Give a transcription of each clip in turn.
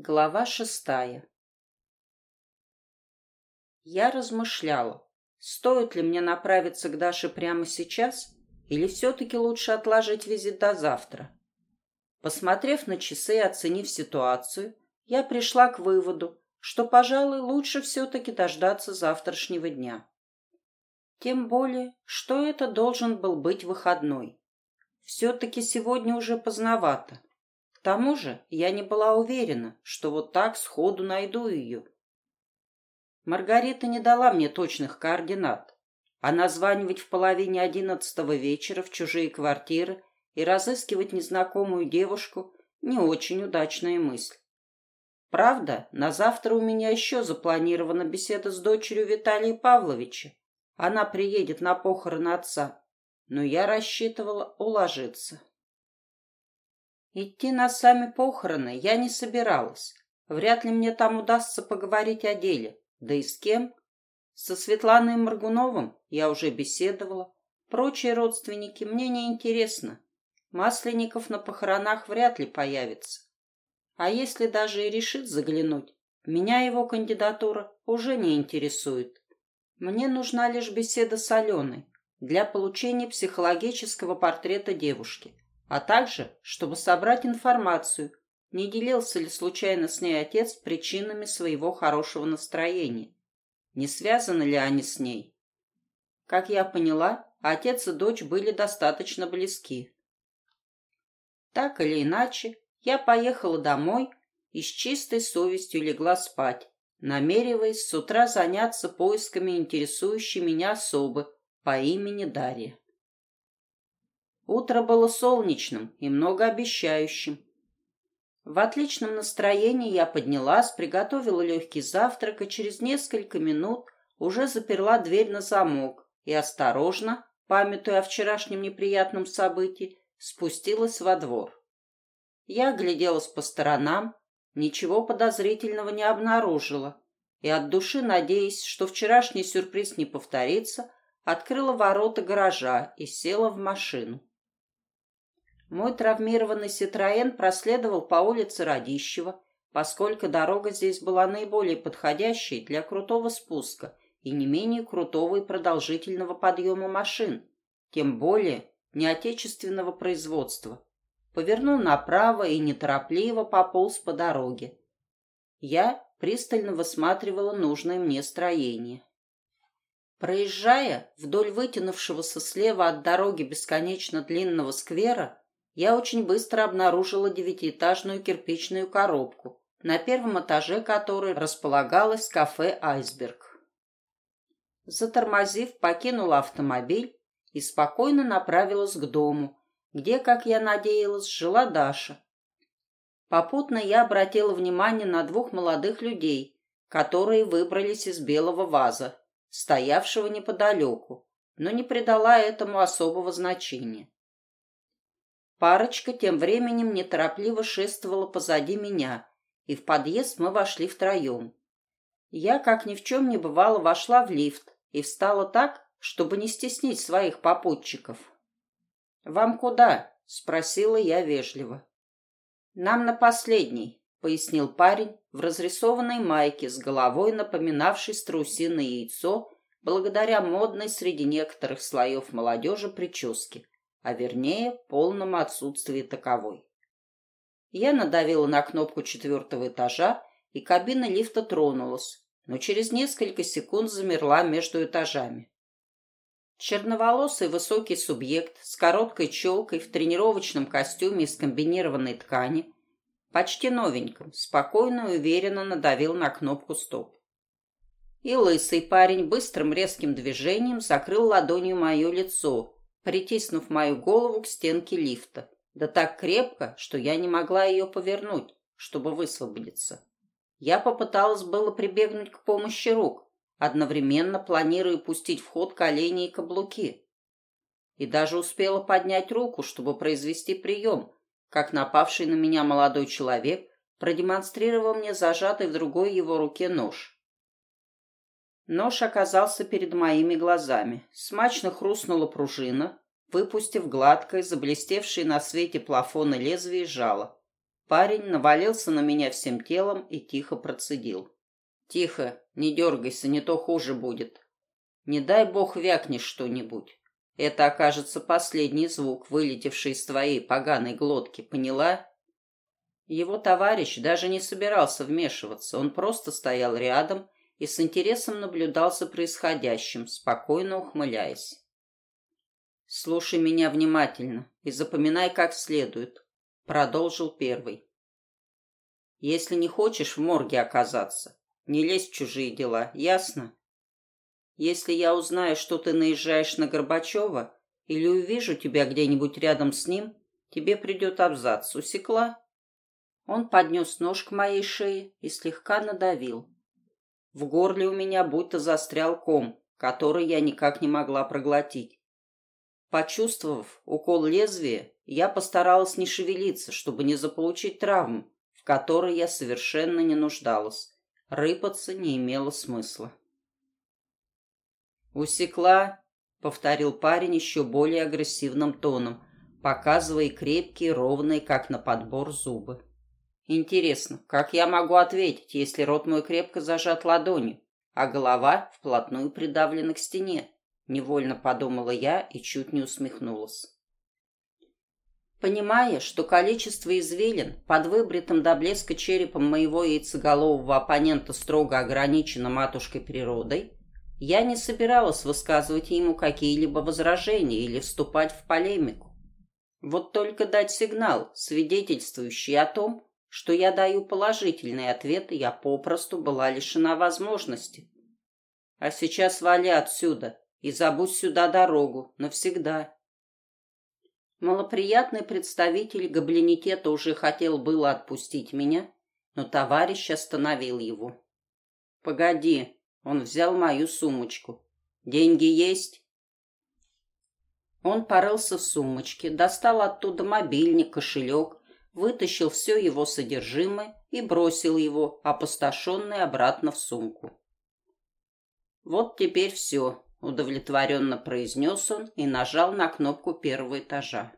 Глава шестая Я размышляла, стоит ли мне направиться к Даше прямо сейчас, или все-таки лучше отложить визит до завтра. Посмотрев на часы и оценив ситуацию, я пришла к выводу, что, пожалуй, лучше все-таки дождаться завтрашнего дня. Тем более, что это должен был быть выходной. Все-таки сегодня уже поздновато. К тому же я не была уверена, что вот так сходу найду ее. Маргарита не дала мне точных координат, а названивать в половине одиннадцатого вечера в чужие квартиры и разыскивать незнакомую девушку – не очень удачная мысль. Правда, на завтра у меня еще запланирована беседа с дочерью Виталия Павловича. Она приедет на похороны отца, но я рассчитывала уложиться. Идти на сами похороны я не собиралась. Вряд ли мне там удастся поговорить о деле. Да и с кем? Со Светланой Моргуновым я уже беседовала. Прочие родственники мне не интересно. Масленников на похоронах вряд ли появится. А если даже и решит заглянуть, меня его кандидатура уже не интересует. Мне нужна лишь беседа с Аленой для получения психологического портрета девушки а также, чтобы собрать информацию, не делился ли случайно с ней отец причинами своего хорошего настроения, не связаны ли они с ней. Как я поняла, отец и дочь были достаточно близки. Так или иначе, я поехала домой и с чистой совестью легла спать, намереваясь с утра заняться поисками интересующей меня особы по имени Дарья. Утро было солнечным и многообещающим. В отличном настроении я поднялась, приготовила легкий завтрак и через несколько минут уже заперла дверь на замок и осторожно, памятуя о вчерашнем неприятном событии, спустилась во двор. Я огляделась по сторонам, ничего подозрительного не обнаружила и от души, надеясь, что вчерашний сюрприз не повторится, открыла ворота гаража и села в машину. Мой травмированный Ситроен проследовал по улице Радищева, поскольку дорога здесь была наиболее подходящей для крутого спуска и не менее крутого и продолжительного подъема машин, тем более неотечественного производства. Повернул направо и неторопливо пополз по дороге. Я пристально высматривала нужное мне строение. Проезжая вдоль вытянувшегося слева от дороги бесконечно длинного сквера, я очень быстро обнаружила девятиэтажную кирпичную коробку, на первом этаже которой располагалось кафе «Айсберг». Затормозив, покинула автомобиль и спокойно направилась к дому, где, как я надеялась, жила Даша. Попутно я обратила внимание на двух молодых людей, которые выбрались из белого ваза, стоявшего неподалеку, но не придала этому особого значения. Парочка тем временем неторопливо шествовала позади меня, и в подъезд мы вошли втроем. Я, как ни в чем не бывало, вошла в лифт и встала так, чтобы не стеснить своих попутчиков. «Вам куда?» — спросила я вежливо. «Нам на последний», — пояснил парень в разрисованной майке с головой, напоминавшей страусиное яйцо, благодаря модной среди некоторых слоев молодежи прическе а вернее полном отсутствии таковой. Я надавила на кнопку четвертого этажа, и кабина лифта тронулась, но через несколько секунд замерла между этажами. Черноволосый высокий субъект с короткой челкой в тренировочном костюме из комбинированной ткани, почти новеньком, спокойно и уверенно надавил на кнопку «Стоп». И лысый парень быстрым резким движением закрыл ладонью мое лицо, притиснув мою голову к стенке лифта. Да так крепко, что я не могла ее повернуть, чтобы высвободиться. Я попыталась было прибегнуть к помощи рук, одновременно планируя пустить в ход колени и каблуки. И даже успела поднять руку, чтобы произвести прием, как напавший на меня молодой человек продемонстрировал мне зажатый в другой его руке нож. Нож оказался перед моими глазами. Смачно хрустнула пружина, выпустив гладкое, заблестевшее на свете плафона лезвие жало. Парень навалился на меня всем телом и тихо процедил. «Тихо, не дергайся, не то хуже будет. Не дай бог вякнешь что-нибудь. Это окажется последний звук, вылетевший из твоей поганой глотки, поняла?» Его товарищ даже не собирался вмешиваться, он просто стоял рядом и с интересом наблюдал за происходящим, спокойно ухмыляясь. «Слушай меня внимательно и запоминай как следует», — продолжил первый. «Если не хочешь в морге оказаться, не лезь в чужие дела, ясно? Если я узнаю, что ты наезжаешь на Горбачева или увижу тебя где-нибудь рядом с ним, тебе придет абзац, усекла?» Он поднес нож к моей шее и слегка надавил. В горле у меня будто застрял ком, который я никак не могла проглотить. Почувствовав укол лезвия, я постаралась не шевелиться, чтобы не заполучить травму, в которой я совершенно не нуждалась. Рыпаться не имело смысла. «Усекла», — повторил парень еще более агрессивным тоном, показывая крепкие, ровные, как на подбор, зубы. Интересно, как я могу ответить, если рот мой крепко зажат ладонью, а голова вплотную придавлена к стене? Невольно подумала я и чуть не усмехнулась. Понимая, что количество извилин под выбритым до блеска черепом моего яйцеголового оппонента строго ограничено матушкой природой, я не собиралась высказывать ему какие-либо возражения или вступать в полемику. Вот только дать сигнал, свидетельствующий о том, что я даю положительный ответ, я попросту была лишена возможности. А сейчас вали отсюда и забудь сюда дорогу навсегда. Малоприятный представитель гобленитета уже хотел было отпустить меня, но товарищ остановил его. «Погоди», — он взял мою сумочку. «Деньги есть?» Он порылся в сумочке, достал оттуда мобильник, кошелек, вытащил все его содержимое и бросил его, опустошенный, обратно в сумку. «Вот теперь все», — удовлетворенно произнес он и нажал на кнопку первого этажа.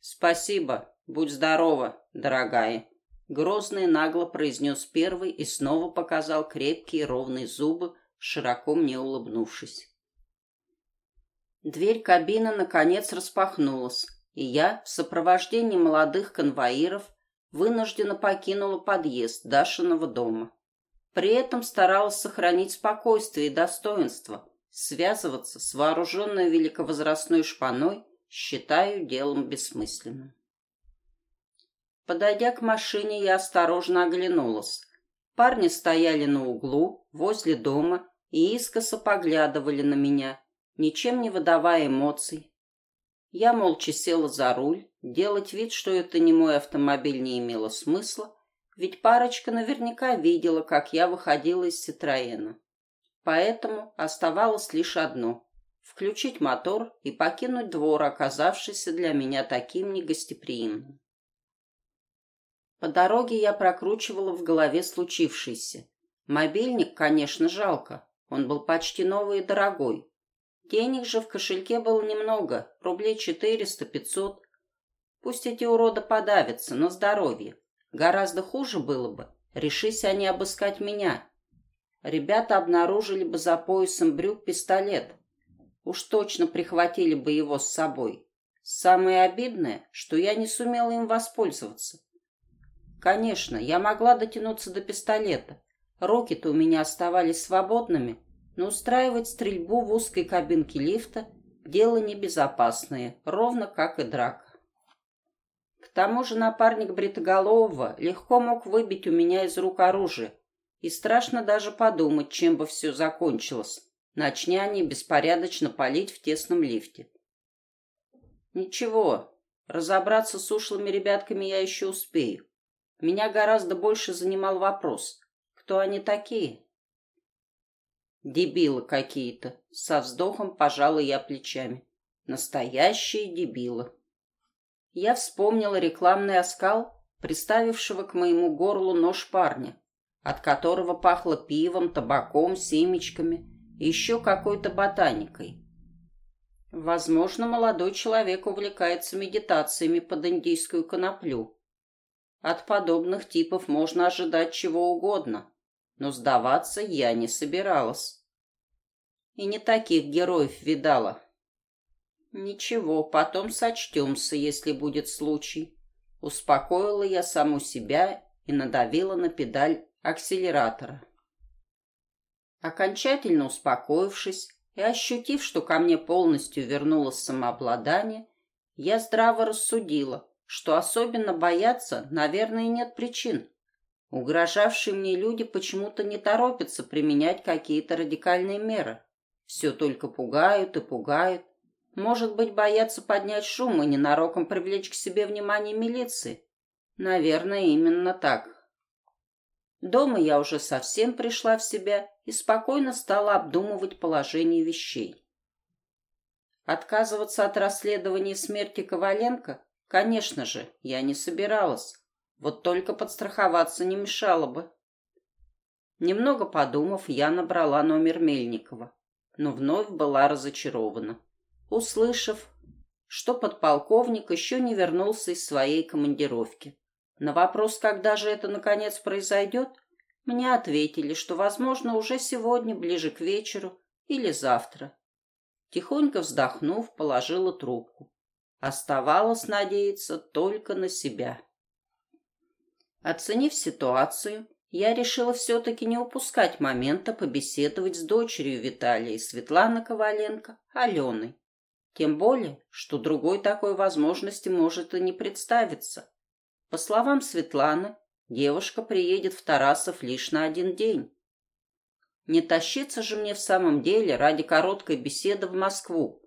«Спасибо, будь здорова, дорогая», — грозно и нагло произнес первый и снова показал крепкие ровные зубы, широко мне улыбнувшись. Дверь кабины наконец распахнулась, и я в сопровождении молодых конвоиров вынужденно покинула подъезд Дашиного дома. При этом старалась сохранить спокойствие и достоинство. Связываться с вооруженной великовозрастной шпаной считаю делом бессмысленным. Подойдя к машине, я осторожно оглянулась. Парни стояли на углу, возле дома, и искоса поглядывали на меня, ничем не выдавая эмоций, я молча села за руль. Делать вид, что это не мой автомобиль, не имело смысла, ведь парочка наверняка видела, как я выходила из Ситроена. Поэтому оставалось лишь одно — включить мотор и покинуть двор, оказавшийся для меня таким негостеприимным. По дороге я прокручивала в голове случившееся. Мобильник, конечно, жалко. Он был почти новый и дорогой, Денег же в кошельке было немного, рублей четыреста-пятьсот. Пусть эти уроды подавятся, на здоровье. Гораздо хуже было бы, решись они обыскать меня. Ребята обнаружили бы за поясом брюк пистолет. Уж точно прихватили бы его с собой. Самое обидное, что я не сумела им воспользоваться. Конечно, я могла дотянуться до пистолета. Руки-то у меня оставались свободными, но устраивать стрельбу в узкой кабинке лифта – дело небезопасное, ровно как и драка. К тому же напарник Бритоголового легко мог выбить у меня из рук оружие, и страшно даже подумать, чем бы все закончилось, начни они беспорядочно палить в тесном лифте. Ничего, разобраться с ушлыми ребятками я еще успею. Меня гораздо больше занимал вопрос, кто они такие? Дебилы какие-то. Со вздохом пожала я плечами. Настоящие дебилы. Я вспомнила рекламный оскал, приставившего к моему горлу нож парня, от которого пахло пивом, табаком, семечками и еще какой-то ботаникой. Возможно, молодой человек увлекается медитациями под индийскую коноплю. От подобных типов можно ожидать чего угодно, но сдаваться я не собиралась. И не таких героев видала. Ничего, потом сочтемся, если будет случай. Успокоила я саму себя и надавила на педаль акселератора. Окончательно успокоившись и ощутив, что ко мне полностью вернулось самообладание, я здраво рассудила, что особенно бояться, наверное, нет причин. Угрожавшие мне люди почему-то не торопятся применять какие-то радикальные меры. Все только пугают и пугают. Может быть, боятся поднять шум и ненароком привлечь к себе внимание милиции. Наверное, именно так. Дома я уже совсем пришла в себя и спокойно стала обдумывать положение вещей. Отказываться от расследования смерти Коваленко, конечно же, я не собиралась. Вот только подстраховаться не мешало бы. Немного подумав, я набрала номер Мельникова, но вновь была разочарована, услышав, что подполковник еще не вернулся из своей командировки. На вопрос, когда же это наконец произойдет, мне ответили, что, возможно, уже сегодня, ближе к вечеру или завтра. Тихонько вздохнув, положила трубку. Оставалось надеяться только на себя. Оценив ситуацию, я решила все-таки не упускать момента побеседовать с дочерью Виталия Светланы Коваленко, Аленой. Тем более, что другой такой возможности может и не представиться. По словам Светланы, девушка приедет в Тарасов лишь на один день. Не тащиться же мне в самом деле ради короткой беседы в Москву.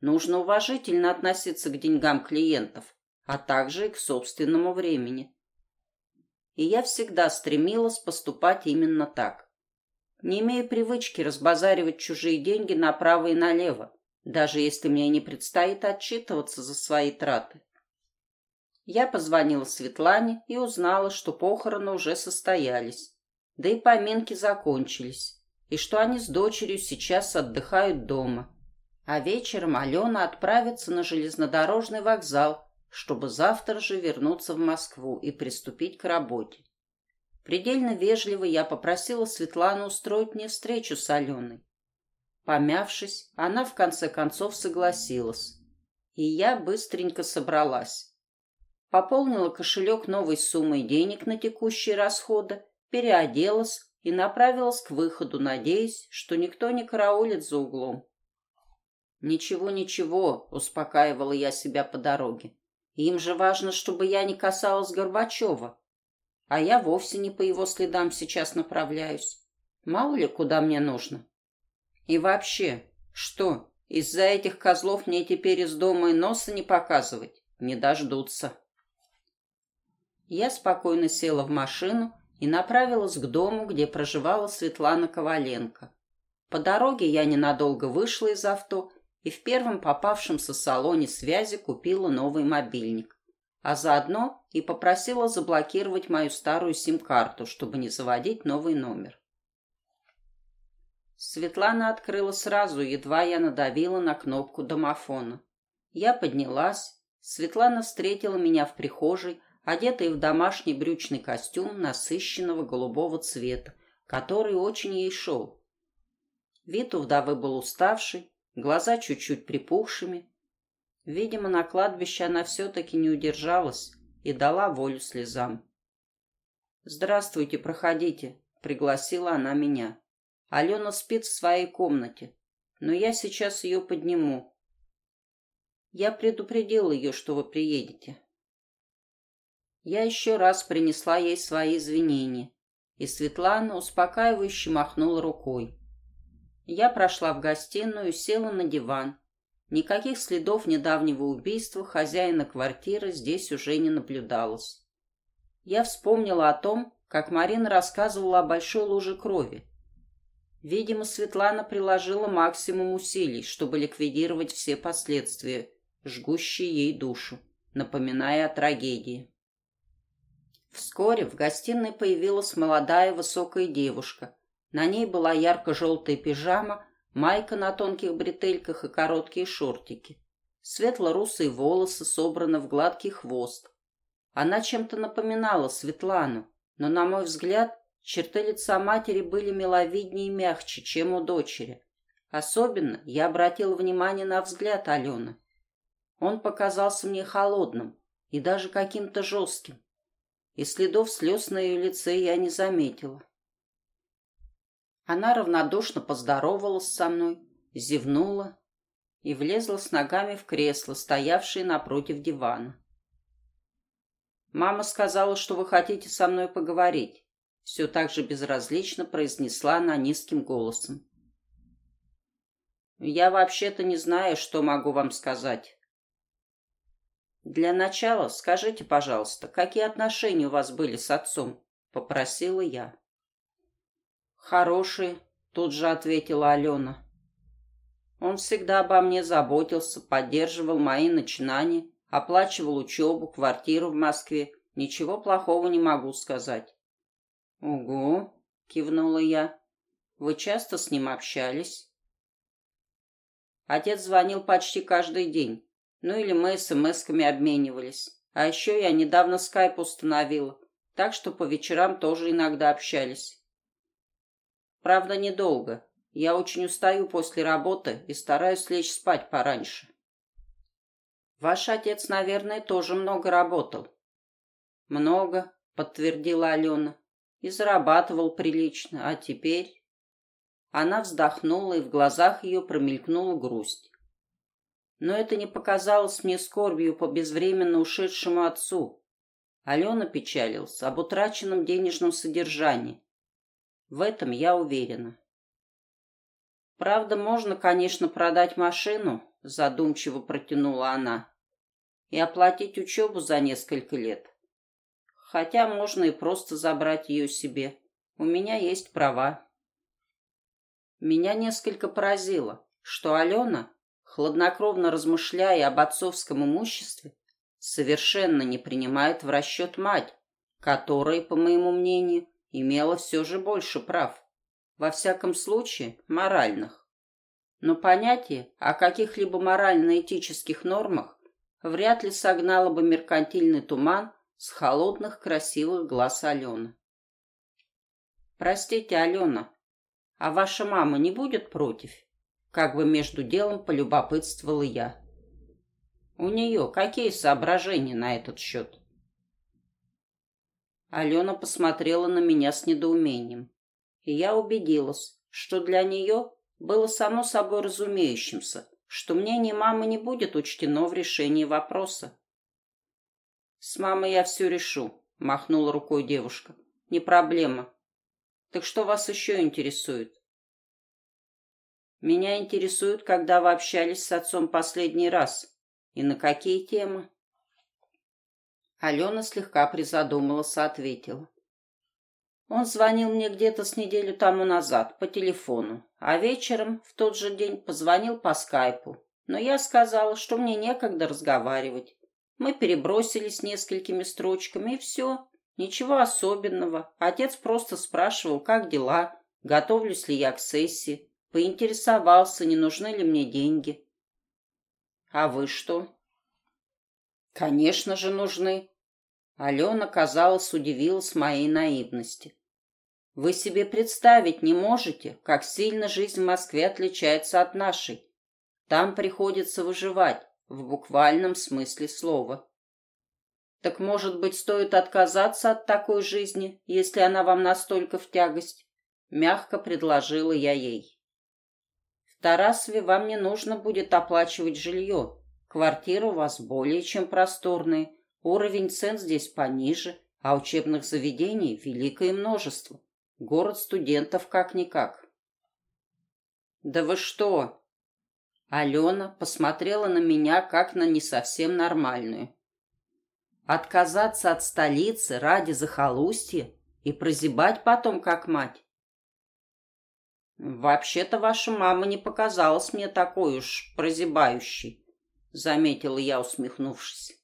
Нужно уважительно относиться к деньгам клиентов, а также и к собственному времени. И я всегда стремилась поступать именно так. Не имея привычки разбазаривать чужие деньги направо и налево, даже если мне не предстоит отчитываться за свои траты. Я позвонила Светлане и узнала, что похороны уже состоялись, да и поминки закончились, и что они с дочерью сейчас отдыхают дома. А вечером Алена отправится на железнодорожный вокзал, чтобы завтра же вернуться в Москву и приступить к работе. Предельно вежливо я попросила Светлану устроить мне встречу с Аленой. Помявшись, она в конце концов согласилась, и я быстренько собралась пополнила кошелек новой суммой денег на текущие расходы, переоделась и направилась к выходу, надеясь, что никто не караулит за углом. «Ничего, ничего», — успокаивала я себя по дороге. «Им же важно, чтобы я не касалась Горбачева. А я вовсе не по его следам сейчас направляюсь. Мало ли, куда мне нужно. И вообще, что, из-за этих козлов мне теперь из дома и носа не показывать? Не дождутся». Я спокойно села в машину и направилась к дому, где проживала Светлана Коваленко. По дороге я ненадолго вышла из авто и в первом попавшемся салоне связи купила новый мобильник, а заодно и попросила заблокировать мою старую сим-карту, чтобы не заводить новый номер. Светлана открыла сразу, едва я надавила на кнопку домофона. Я поднялась, Светлана встретила меня в прихожей, одетый в домашний брючный костюм насыщенного голубого цвета, который очень ей шел. Вид у вдовы был уставший, глаза чуть-чуть припухшими. Видимо, на кладбище она все-таки не удержалась и дала волю слезам. «Здравствуйте, проходите», — пригласила она меня. «Алена спит в своей комнате, но я сейчас ее подниму. Я предупредил ее, что вы приедете». Я еще раз принесла ей свои извинения, и Светлана успокаивающе махнула рукой. Я прошла в гостиную села на диван. Никаких следов недавнего убийства хозяина квартиры здесь уже не наблюдалось. Я вспомнила о том, как Марина рассказывала о большой луже крови. Видимо, Светлана приложила максимум усилий, чтобы ликвидировать все последствия, жгущие ей душу, напоминая о трагедии. Вскоре в гостиной появилась молодая высокая девушка. На ней была ярко-желтая пижама, майка на тонких бретельках и короткие шортики. Светло-русые волосы собраны в гладкий хвост. Она чем-то напоминала Светлану, но, на мой взгляд, черты лица матери были миловиднее и мягче, чем у дочери. Особенно я обратил внимание на взгляд Алены. Он показался мне холодным и даже каким-то жестким, и следов слез на ее лице я не заметила. Она равнодушно поздоровалась со мной, зевнула и влезла с ногами в кресло, стоявшее напротив дивана. «Мама сказала, что вы хотите со мной поговорить», все так же безразлично произнесла она низким голосом. «Я вообще-то не знаю, что могу вам сказать». «Для начала скажите, пожалуйста, какие отношения у вас были с отцом?» — попросила я. «Хорошие», — тут же ответила Алена. Он всегда обо мне заботился, поддерживал мои начинания, оплачивал учебу, квартиру в Москве. Ничего плохого не могу сказать. «Угу», — кивнула я. «Вы часто с ним общались?» Отец звонил почти каждый день. Ну или мы смс-ками обменивались. А еще я недавно скайп установила, так что по вечерам тоже иногда общались. Правда, недолго. Я очень устаю после работы и стараюсь лечь спать пораньше. Ваш отец, наверное, тоже много работал. Много, подтвердила Алена. И зарабатывал прилично, а теперь... Она вздохнула, и в глазах ее промелькнула грусть. Но это не показалось мне скорбью по безвременно ушедшему отцу. Алена печалился об утраченном денежном содержании. В этом я уверена. Правда, можно, конечно, продать машину, задумчиво протянула она, и оплатить учебу за несколько лет. Хотя можно и просто забрать ее себе. У меня есть права. Меня несколько поразило, что Алена, хладнокровно размышляя об отцовском имуществе, совершенно не принимает в расчет мать, которая, по моему мнению, имела все же больше прав во всяком случае, моральных. Но понятие о каких-либо морально-этических нормах вряд ли согнало бы меркантильный туман с холодных красивых глаз Алены. «Простите, Алена, а ваша мама не будет против?» Как бы между делом полюбопытствовала я. «У нее какие соображения на этот счет?» Алена посмотрела на меня с недоумением и я убедилась, что для нее было само собой разумеющимся, что мнение мамы не будет учтено в решении вопроса. «С мамой я все решу», — махнула рукой девушка. «Не проблема. Так что вас еще интересует?» «Меня интересует, когда вы общались с отцом последний раз. И на какие темы?» Алена слегка призадумалась ответила. Он звонил мне где-то с неделю тому назад по телефону, а вечером в тот же день позвонил по скайпу. Но я сказала, что мне некогда разговаривать. Мы перебросились несколькими строчками, и все. Ничего особенного. Отец просто спрашивал, как дела, готовлюсь ли я к сессии, поинтересовался, не нужны ли мне деньги. А вы что? Конечно же, нужны. Алена, казалось, удивилась моей наивности. Вы себе представить не можете, как сильно жизнь в Москве отличается от нашей. Там приходится выживать, в буквальном смысле слова. Так, может быть, стоит отказаться от такой жизни, если она вам настолько в тягость? Мягко предложила я ей. В Тарасове вам не нужно будет оплачивать жилье. Квартиры у вас более чем просторные, уровень цен здесь пониже, а учебных заведений великое множество. Город студентов как-никак. «Да вы что?» Алена посмотрела на меня как на не совсем нормальную. Отказаться от столицы ради захолустья и прозябать потом как мать. «Вообще-то ваша мама не показалась мне такой уж прозябающей», — заметила я, усмехнувшись.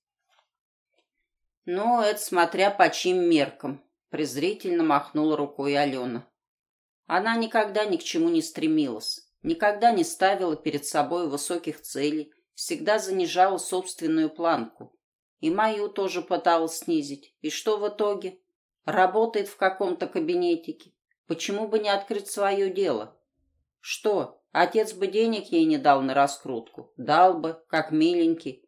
«Ну, это смотря по чьим меркам презрительно махнула рукой Алена. Она никогда ни к чему не стремилась, никогда не ставила перед собой высоких целей, всегда занижала собственную планку. И мою тоже пыталась снизить. И что в итоге? Работает в каком-то кабинетике. Почему бы не открыть свое дело? Что, отец бы денег ей не дал на раскрутку? Дал бы, как миленький.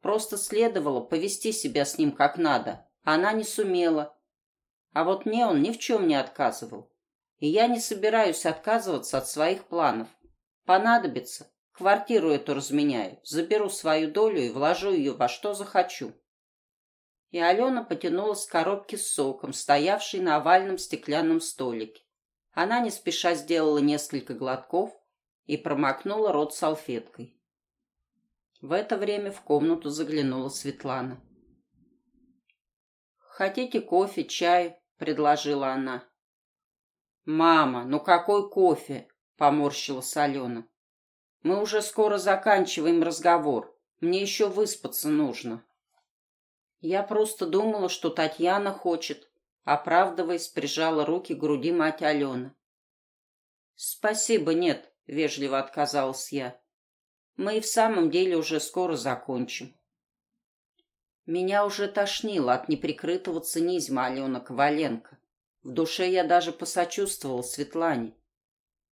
Просто следовало повести себя с ним как надо. Она не сумела. А вот мне он ни в чем не отказывал. И я не собираюсь отказываться от своих планов. Понадобится, квартиру эту разменяю, заберу свою долю и вложу ее во что захочу. И Алена потянулась к коробке с соком, стоявшей на овальном стеклянном столике. Она не спеша сделала несколько глотков и промокнула рот салфеткой. В это время в комнату заглянула Светлана. «Хотите кофе, чай?» — предложила она. «Мама, ну какой кофе?» — поморщилась Алена. «Мы уже скоро заканчиваем разговор. Мне еще выспаться нужно». Я просто думала, что Татьяна хочет, оправдываясь, прижала руки к груди мать Алена. «Спасибо, нет», — вежливо отказалась я. «Мы и в самом деле уже скоро закончим». Меня уже тошнило от неприкрытого цинизма Алены Коваленко. В душе я даже посочувствовал Светлане.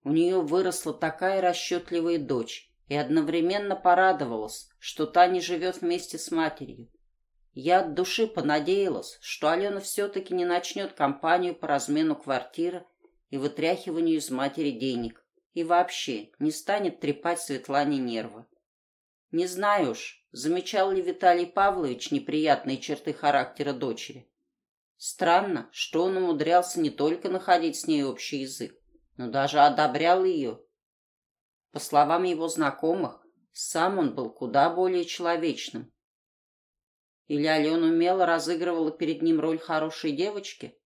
У нее выросла такая расчетливая дочь и одновременно порадовалась, что та не живет вместе с матерью. Я от души понадеялась, что Алена все-таки не начнет кампанию по размену квартиры и вытряхиванию из матери денег, и вообще не станет трепать Светлане нервы. Не знаю уж, замечал ли Виталий Павлович неприятные черты характера дочери. Странно, что он умудрялся не только находить с ней общий язык, но даже одобрял ее. По словам его знакомых, сам он был куда более человечным. Или Алена умело разыгрывала перед ним роль хорошей девочки?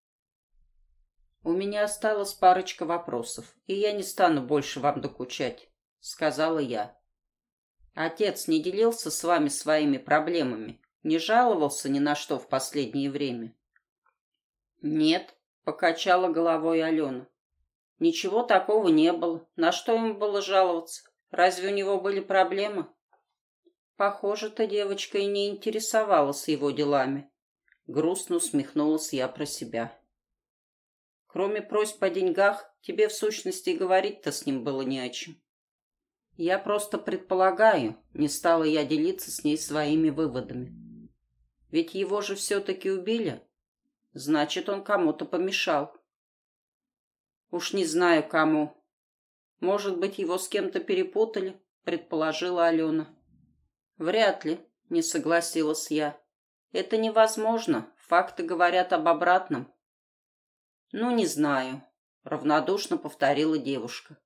«У меня осталась парочка вопросов, и я не стану больше вам докучать», — сказала я. «Отец не делился с вами своими проблемами, не жаловался ни на что в последнее время?» «Нет», — покачала головой Алена. «Ничего такого не было. На что ему было жаловаться? Разве у него были проблемы?» Похоже-то девочка и не интересовалась его делами. Грустно усмехнулась я про себя. Кроме просьб о деньгах, тебе в сущности говорить-то с ним было не о чем. Я просто предполагаю, не стала я делиться с ней своими выводами. Ведь его же все-таки убили, Значит, он кому-то помешал. Уж не знаю, кому. Может быть, его с кем-то перепутали, предположила Алена. Вряд ли, не согласилась я. Это невозможно. Факты говорят об обратном. Ну, не знаю, равнодушно повторила девушка.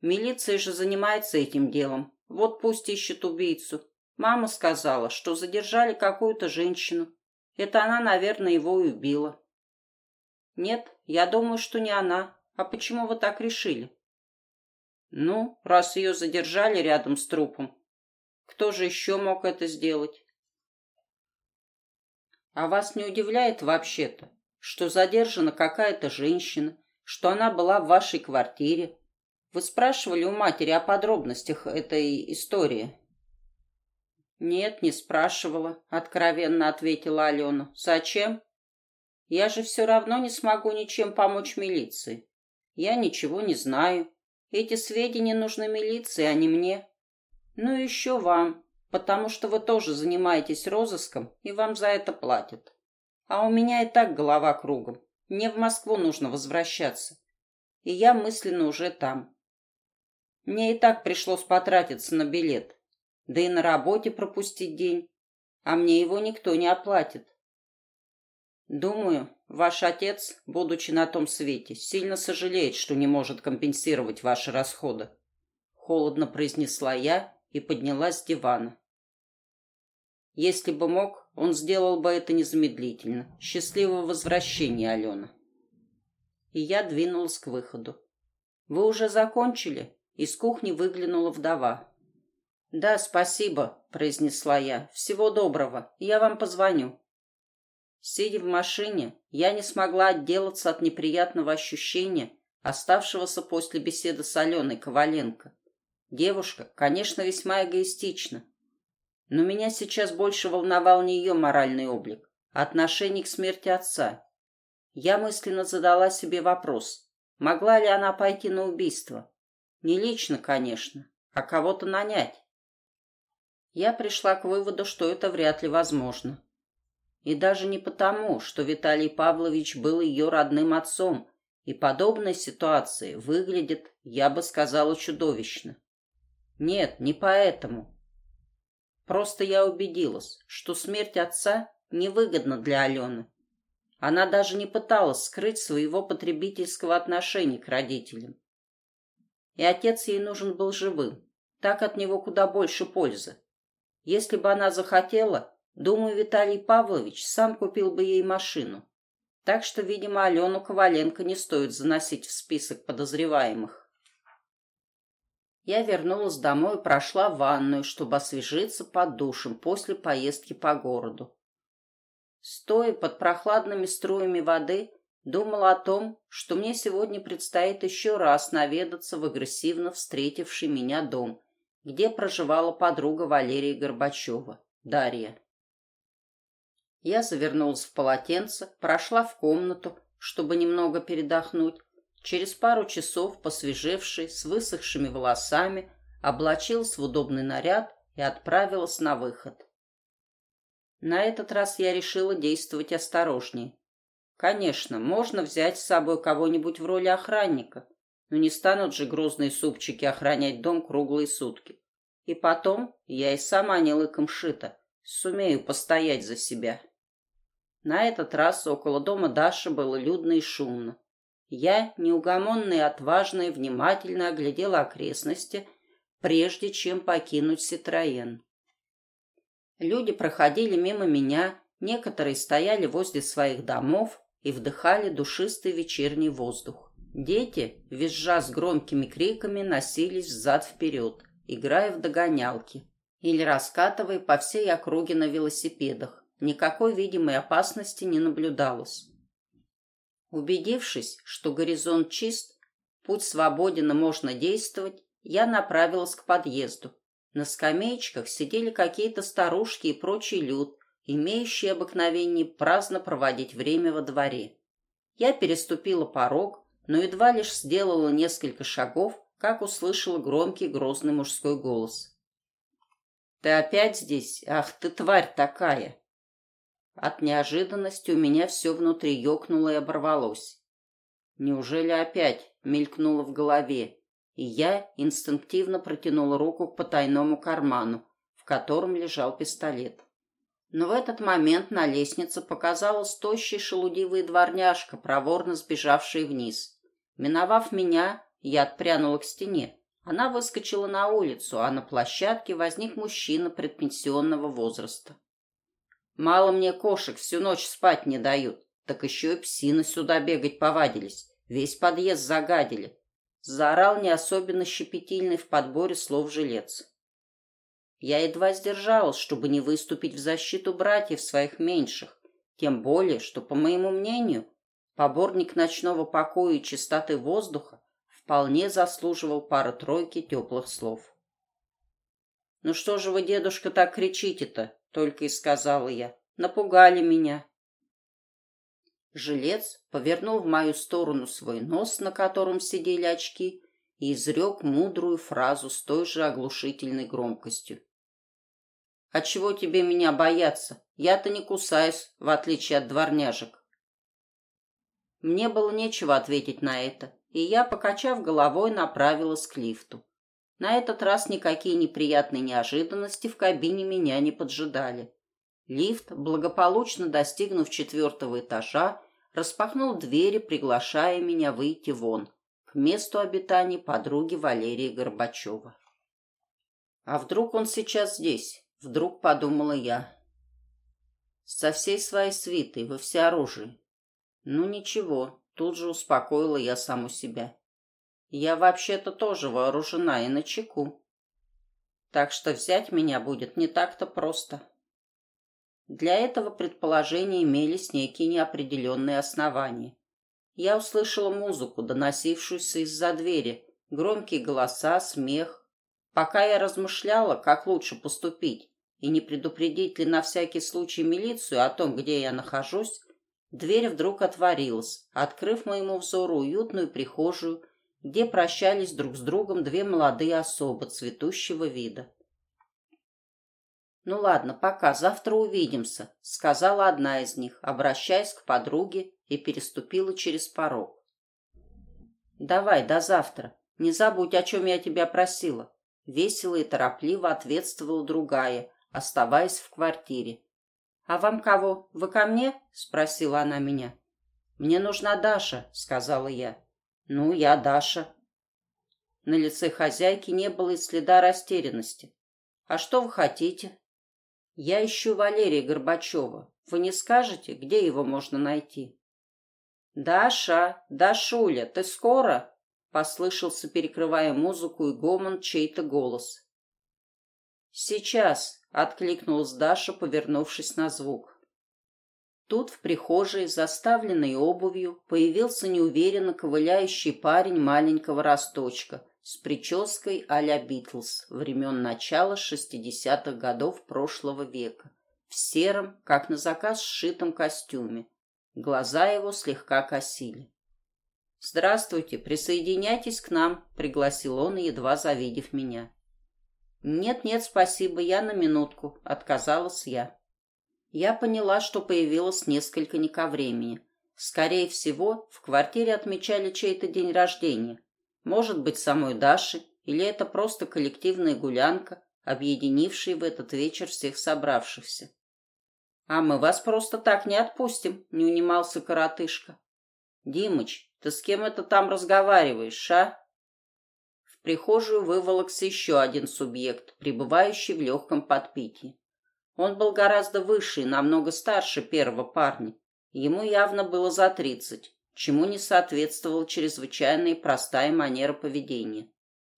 Милиция же занимается этим делом. Вот пусть ищет убийцу. Мама сказала, что задержали какую-то женщину. Это она, наверное, его и убила. Нет, я думаю, что не она. А почему вы так решили? Ну, раз ее задержали рядом с трупом, кто же еще мог это сделать? А вас не удивляет вообще-то, что задержана какая-то женщина, что она была в вашей квартире? Вы спрашивали у матери о подробностях этой истории? «Нет, не спрашивала», — откровенно ответила Алена. «Зачем? Я же все равно не смогу ничем помочь милиции. Я ничего не знаю. Эти сведения нужны милиции, а не мне. Ну и еще вам, потому что вы тоже занимаетесь розыском, и вам за это платят. А у меня и так голова кругом. Мне в Москву нужно возвращаться. И я мысленно уже там. Мне и так пришлось потратиться на билет да и на работе пропустить день, а мне его никто не оплатит. Думаю, ваш отец, будучи на том свете, сильно сожалеет, что не может компенсировать ваши расходы. Холодно произнесла я и поднялась с дивана. Если бы мог, он сделал бы это незамедлительно. Счастливого возвращения, Алена. И я двинулась к выходу. Вы уже закончили? Из кухни выглянула вдова. «Да, спасибо», — произнесла я. «Всего доброго. Я вам позвоню». Сидя в машине, я не смогла отделаться от неприятного ощущения, оставшегося после беседы с Аленой Коваленко. Девушка, конечно, весьма эгоистична. Но меня сейчас больше волновал не ее моральный облик, а отношение к смерти отца. Я мысленно задала себе вопрос, могла ли она пойти на убийство? Не лично, конечно, а кого-то нанять. Я пришла к выводу, что это вряд ли возможно. И даже не потому, что Виталий Павлович был ее родным отцом, и подобная ситуация выглядит, я бы сказала, чудовищно. Нет, не поэтому. Просто я убедилась, что смерть отца невыгодна для Алены. Она даже не пыталась скрыть своего потребительского отношения к родителям. И отец ей нужен был живым. Так от него куда больше пользы. Если бы она захотела, Думаю, Виталий Павлович сам купил бы ей машину. Так что, видимо, Алену Коваленко не стоит заносить в список подозреваемых. Я вернулась домой и прошла в ванную, чтобы освежиться под душем после поездки по городу. Стоя под прохладными струями воды, думала о том, что мне сегодня предстоит еще раз наведаться в агрессивно встретивший меня дом, где проживала подруга Валерии Горбачева, Дарья. Я завернулась в полотенце, прошла в комнату, чтобы немного передохнуть. Через пару часов, посвежевший, с высохшими волосами, облачилась в удобный наряд и отправилась на выход. На этот раз я решила действовать осторожнее. Конечно, можно взять с собой кого-нибудь в роли охранника, но не станут же грозные супчики охранять дом круглые сутки. И потом я и сама не лыком шита, сумею постоять за себя. На этот раз около дома Даши было людно и шумно. Я, неугомонная и отважная, внимательно оглядела окрестности, прежде чем покинуть Ситроен. Люди проходили мимо меня, некоторые стояли возле своих домов и вдыхали душистый вечерний воздух. Дети, визжа с громкими криками, носились взад-вперед, играя в догонялки или раскатывая по всей округе на велосипедах. Никакой видимой опасности не наблюдалось. Убедившись, что горизонт чист, путь свободен и можно действовать, я направилась к подъезду. На скамеечках сидели какие-то старушки и прочий люд, имеющие обыкновение праздно проводить время во дворе. Я переступила порог, но едва лишь сделала несколько шагов, как услышала громкий грозный мужской голос. «Ты опять здесь? Ах ты, тварь такая!» От неожиданности у меня все внутри ёкнуло и оборвалось. Неужели опять мелькнуло в голове, и я инстинктивно протянула руку к потайному карману, в котором лежал пистолет. Но в этот момент на лестнице показалась тощая шелудивая дворняжка, проворно сбежавшая вниз. Миновав меня, я отпрянула к стене. Она выскочила на улицу, а на площадке возник мужчина предпенсионного возраста. Мало мне кошек, всю ночь спать не дают. Так еще и псины сюда бегать повадились. Весь подъезд загадили. Заорал не особенно щепетильный в подборе слов жилец. Я едва сдержалась, чтобы не выступить в защиту братьев своих меньших. Тем более, что, по моему мнению, поборник ночного покоя и чистоты воздуха вполне заслуживал пары-тройки теплых слов. «Ну что же вы, дедушка, так кричите-то?» Только и сказала я. Напугали меня. Жилец повернул в мою сторону свой нос, на котором сидели очки, и изрек мудрую фразу с той же оглушительной громкостью. «А чего тебе меня бояться? Я-то не кусаюсь, в отличие от дворняжек». Мне было нечего ответить на это, и я, покачав головой, направилась к лифту. На этот раз никакие неприятные неожиданности в кабине меня не поджидали. Лифт, благополучно достигнув четвертого этажа, распахнул двери, приглашая меня выйти вон, к месту обитания подруги Валерии Горбачева. А вдруг он сейчас здесь? Вдруг подумала я. Со всей своей свитой, во всеоружии. Ну ничего, тут же успокоила я саму себя. Я вообще-то тоже вооружена и начеку. Так что взять меня будет не так-то просто. Для этого предположения имелись некие неопределенные основания. Я услышала музыку, доносившуюся из-за двери, громкие голоса, смех. Пока я размышляла, как лучше поступить, и не предупредить ли на всякий случай милицию о том, где я нахожусь, дверь вдруг отворилась, открыв моему взору уютную прихожую, где прощались друг с другом две молодые особы цветущего вида. «Ну ладно, пока, завтра увидимся», — сказала одна из них, обращаясь к подруге и переступила через порог. «Давай, до завтра. Не забудь, о чем я тебя просила». Весело и торопливо ответствовала другая, оставаясь в квартире. «А вам кого? Вы ко мне?» — спросила она меня. «Мне нужна Даша», — сказала я. «Ну, я Даша». На лице хозяйки не было и следа растерянности. «А что вы хотите?» «Я ищу Валерия Горбачева. Вы не скажете, где его можно найти?» «Даша, Дашуля, ты скоро?» Послышался, перекрывая музыку и гомон, чей-то голос. «Сейчас», — откликнулась Даша, повернувшись на звук. Тут в прихожей, заставленной обувью, появился неуверенно ковыляющий парень маленького росточка с прической а-ля Битлз времен начала шестидесятых годов прошлого века, в сером, как на заказ сшитом костюме, Глаза его слегка косили. «Здравствуйте, присоединяйтесь к нам», — пригласил он, едва завидев меня. «Нет-нет, спасибо, я на минутку», — отказалась я. Я поняла, что появилось несколько не ко времени. Скорее всего, в квартире отмечали чей-то день рождения. Может быть, самой Даши, или это просто коллективная гулянка, объединившая в этот вечер всех собравшихся. «А мы вас просто так не отпустим», — не унимался коротышка. «Димыч, ты с кем это там разговариваешь, а?» В прихожую выволокся еще один субъект, пребывающий в легком подпитии. Он был гораздо выше и намного старше первого парня. Ему явно было за тридцать, чему не соответствовала чрезвычайная и простая манера поведения.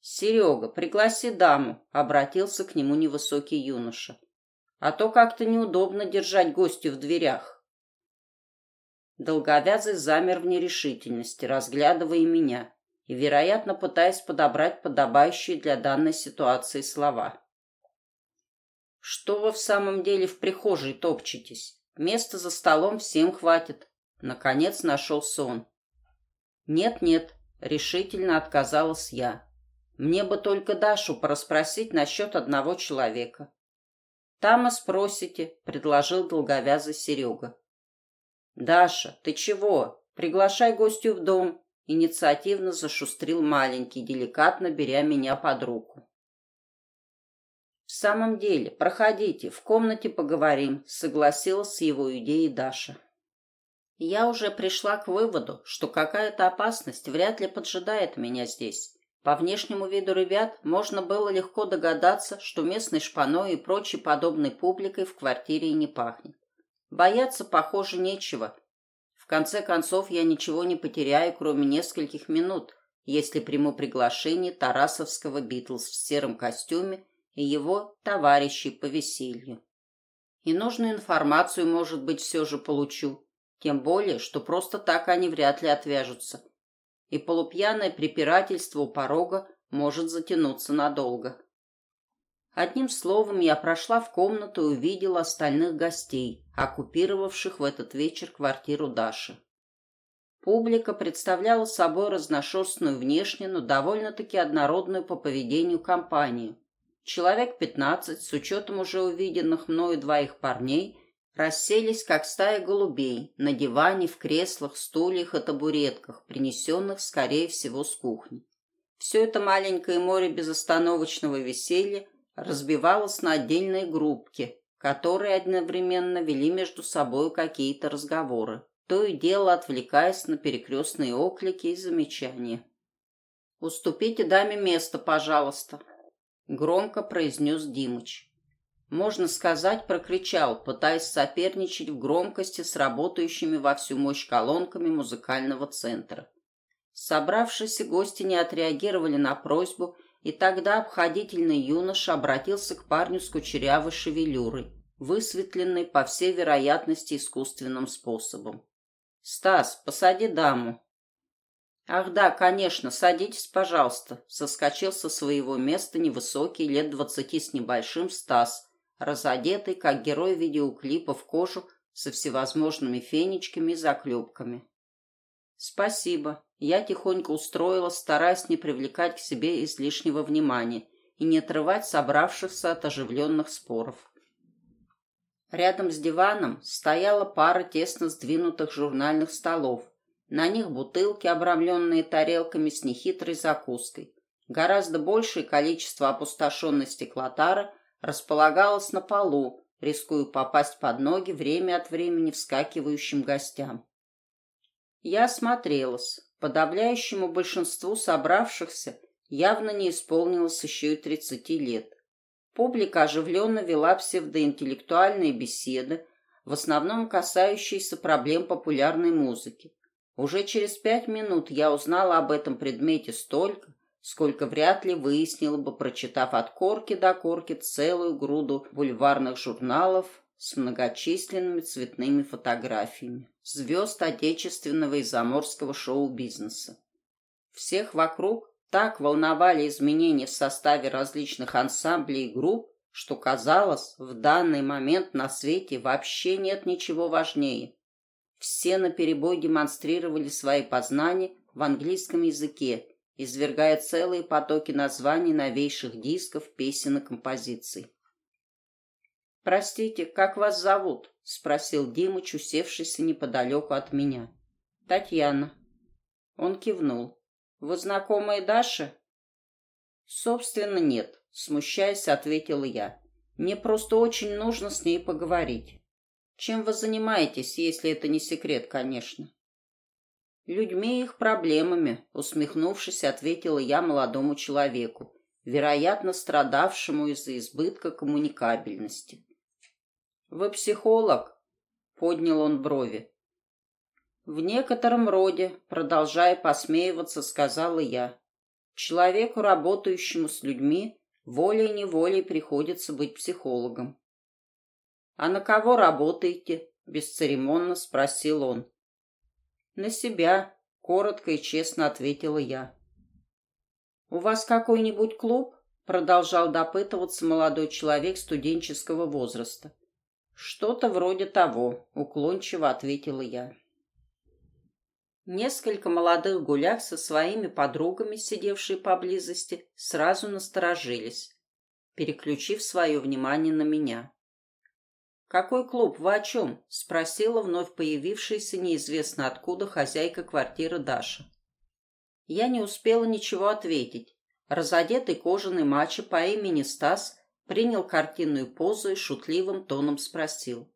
«Серега, пригласи даму», — обратился к нему невысокий юноша а то как-то неудобно держать гостю в дверях. Долговязый замер в нерешительности, разглядывая меня и, вероятно, пытаясь подобрать подобающие для данной ситуации слова. «Что вы в самом деле в прихожей топчетесь? Места за столом всем хватит». Наконец нашел сон. «Нет-нет», — решительно отказалась я. «Мне бы только Дашу порасспросить насчет одного человека. Там и спросите, предложил долговязый Серега. Даша, ты чего? Приглашай гостю в дом, инициативно зашустрил маленький, деликатно беря меня под руку. В самом деле, проходите, в комнате поговорим, согласилась с его идеей Даша. Я уже пришла к выводу, что какая-то опасность вряд ли поджидает меня здесь. По внешнему виду ребят можно было легко догадаться, что местной шпаной и прочей подобной публикой в квартире не пахнет. Бояться, похоже, нечего. В конце концов, я ничего не потеряю, кроме нескольких минут, если приму приглашение Тарасовского Битлз в сером костюме и его товарищей по веселью. И нужную информацию, может быть, все же получу. Тем более, что просто так они вряд ли отвяжутся и полупьяное препирательство у порога может затянуться надолго. Одним словом, я прошла в комнату и увидела остальных гостей, оккупировавших в этот вечер квартиру Даши. Публика представляла собой разношерстную внешне, но довольно-таки однородную по поведению компанию. Человек пятнадцать, с учетом уже увиденных мною двоих парней, расселись, как стая голубей, на диване, в креслах, стульях и табуретках, принесенных, скорее всего, с кухни. Все это маленькое море безостановочного веселья разбивалось на отдельные группки, которые одновременно вели между собой какие-то разговоры, то и дело отвлекаясь на перекрестные оклики и замечания. «Уступите даме место, пожалуйста», — громко произнес Димыч можно сказать, прокричал, пытаясь соперничать в громкости с работающими во всю мощь колонками музыкального центра. Собравшиеся гости не отреагировали на просьбу, и тогда обходительный юноша обратился к парню с кучерявой шевелюрой, высветленной, по всей вероятности, искусственным способом. «Стас, посади даму». «Ах да, конечно, садитесь, пожалуйста», — соскочил со своего места невысокий, лет двадцати с небольшим Стас, разодетый, как герой видеоклипа в кожу со всевозможными фенечками и заклепками. «Спасибо». Я тихонько устроилась, стараясь не привлекать к себе излишнего внимания и не отрывать собравшихся от оживленных споров. Рядом с диваном стояла пара тесно сдвинутых журнальных столов. На них бутылки, обрамленные тарелками с нехитрой закуской. Гораздо большее количество опустошенной стеклотары располагалось на полу, рискуя попасть под ноги время от времени вскакивающим гостям. Я осмотрелась. Подавляющему большинству собравшихся явно не исполнилось еще и тридцати лет. Публика оживленно вела псевдоинтеллектуальные беседы, в основном касающиеся проблем популярной музыки. Уже через пять минут я узнала об этом предмете столько, сколько вряд ли выяснила бы, прочитав от корки до корки целую груду бульварных журналов с многочисленными цветными фотографиями звезд отечественного и заморского шоу-бизнеса. Всех вокруг так волновали изменения в составе различных ансамблей и групп, что казалось, в данный момент на свете вообще нет ничего важнее. Все наперебой демонстрировали свои познания в английском языке извергая целые потоки названий новейших дисков, песен и композиций. «Простите, как вас зовут?» — спросил Димыч, усевшийся неподалеку от меня. «Татьяна». Он кивнул. «Вы знакомая Даша?» «Собственно, нет», — смущаясь, ответила я. «Мне просто очень нужно с ней поговорить. Чем вы занимаетесь, если это не секрет, конечно?» «Людьми и их проблемами», — усмехнувшись, ответила я молодому человеку, вероятно, страдавшему из-за избытка коммуникабельности. «Вы психолог?» — поднял он брови. «В некотором роде», — продолжая посмеиваться, сказала я, «человеку, работающему с людьми, волей-неволей приходится быть психологом». «А на кого работаете?» — бесцеремонно спросил он. «На себя», — коротко и честно ответила я. «У вас какой-нибудь клуб?» — продолжал допытываться молодой человек студенческого возраста. «Что-то вроде того», — уклончиво ответила я. Несколько молодых гуляк со своими подругами, сидевшие поблизости, сразу насторожились, переключив свое внимание на меня. «Какой клуб? Вы о чем?» — спросила вновь появившаяся неизвестно откуда хозяйка квартиры Даша. Я не успела ничего ответить. Разодетый кожаный мачо по имени Стас принял картинную позу и шутливым тоном спросил.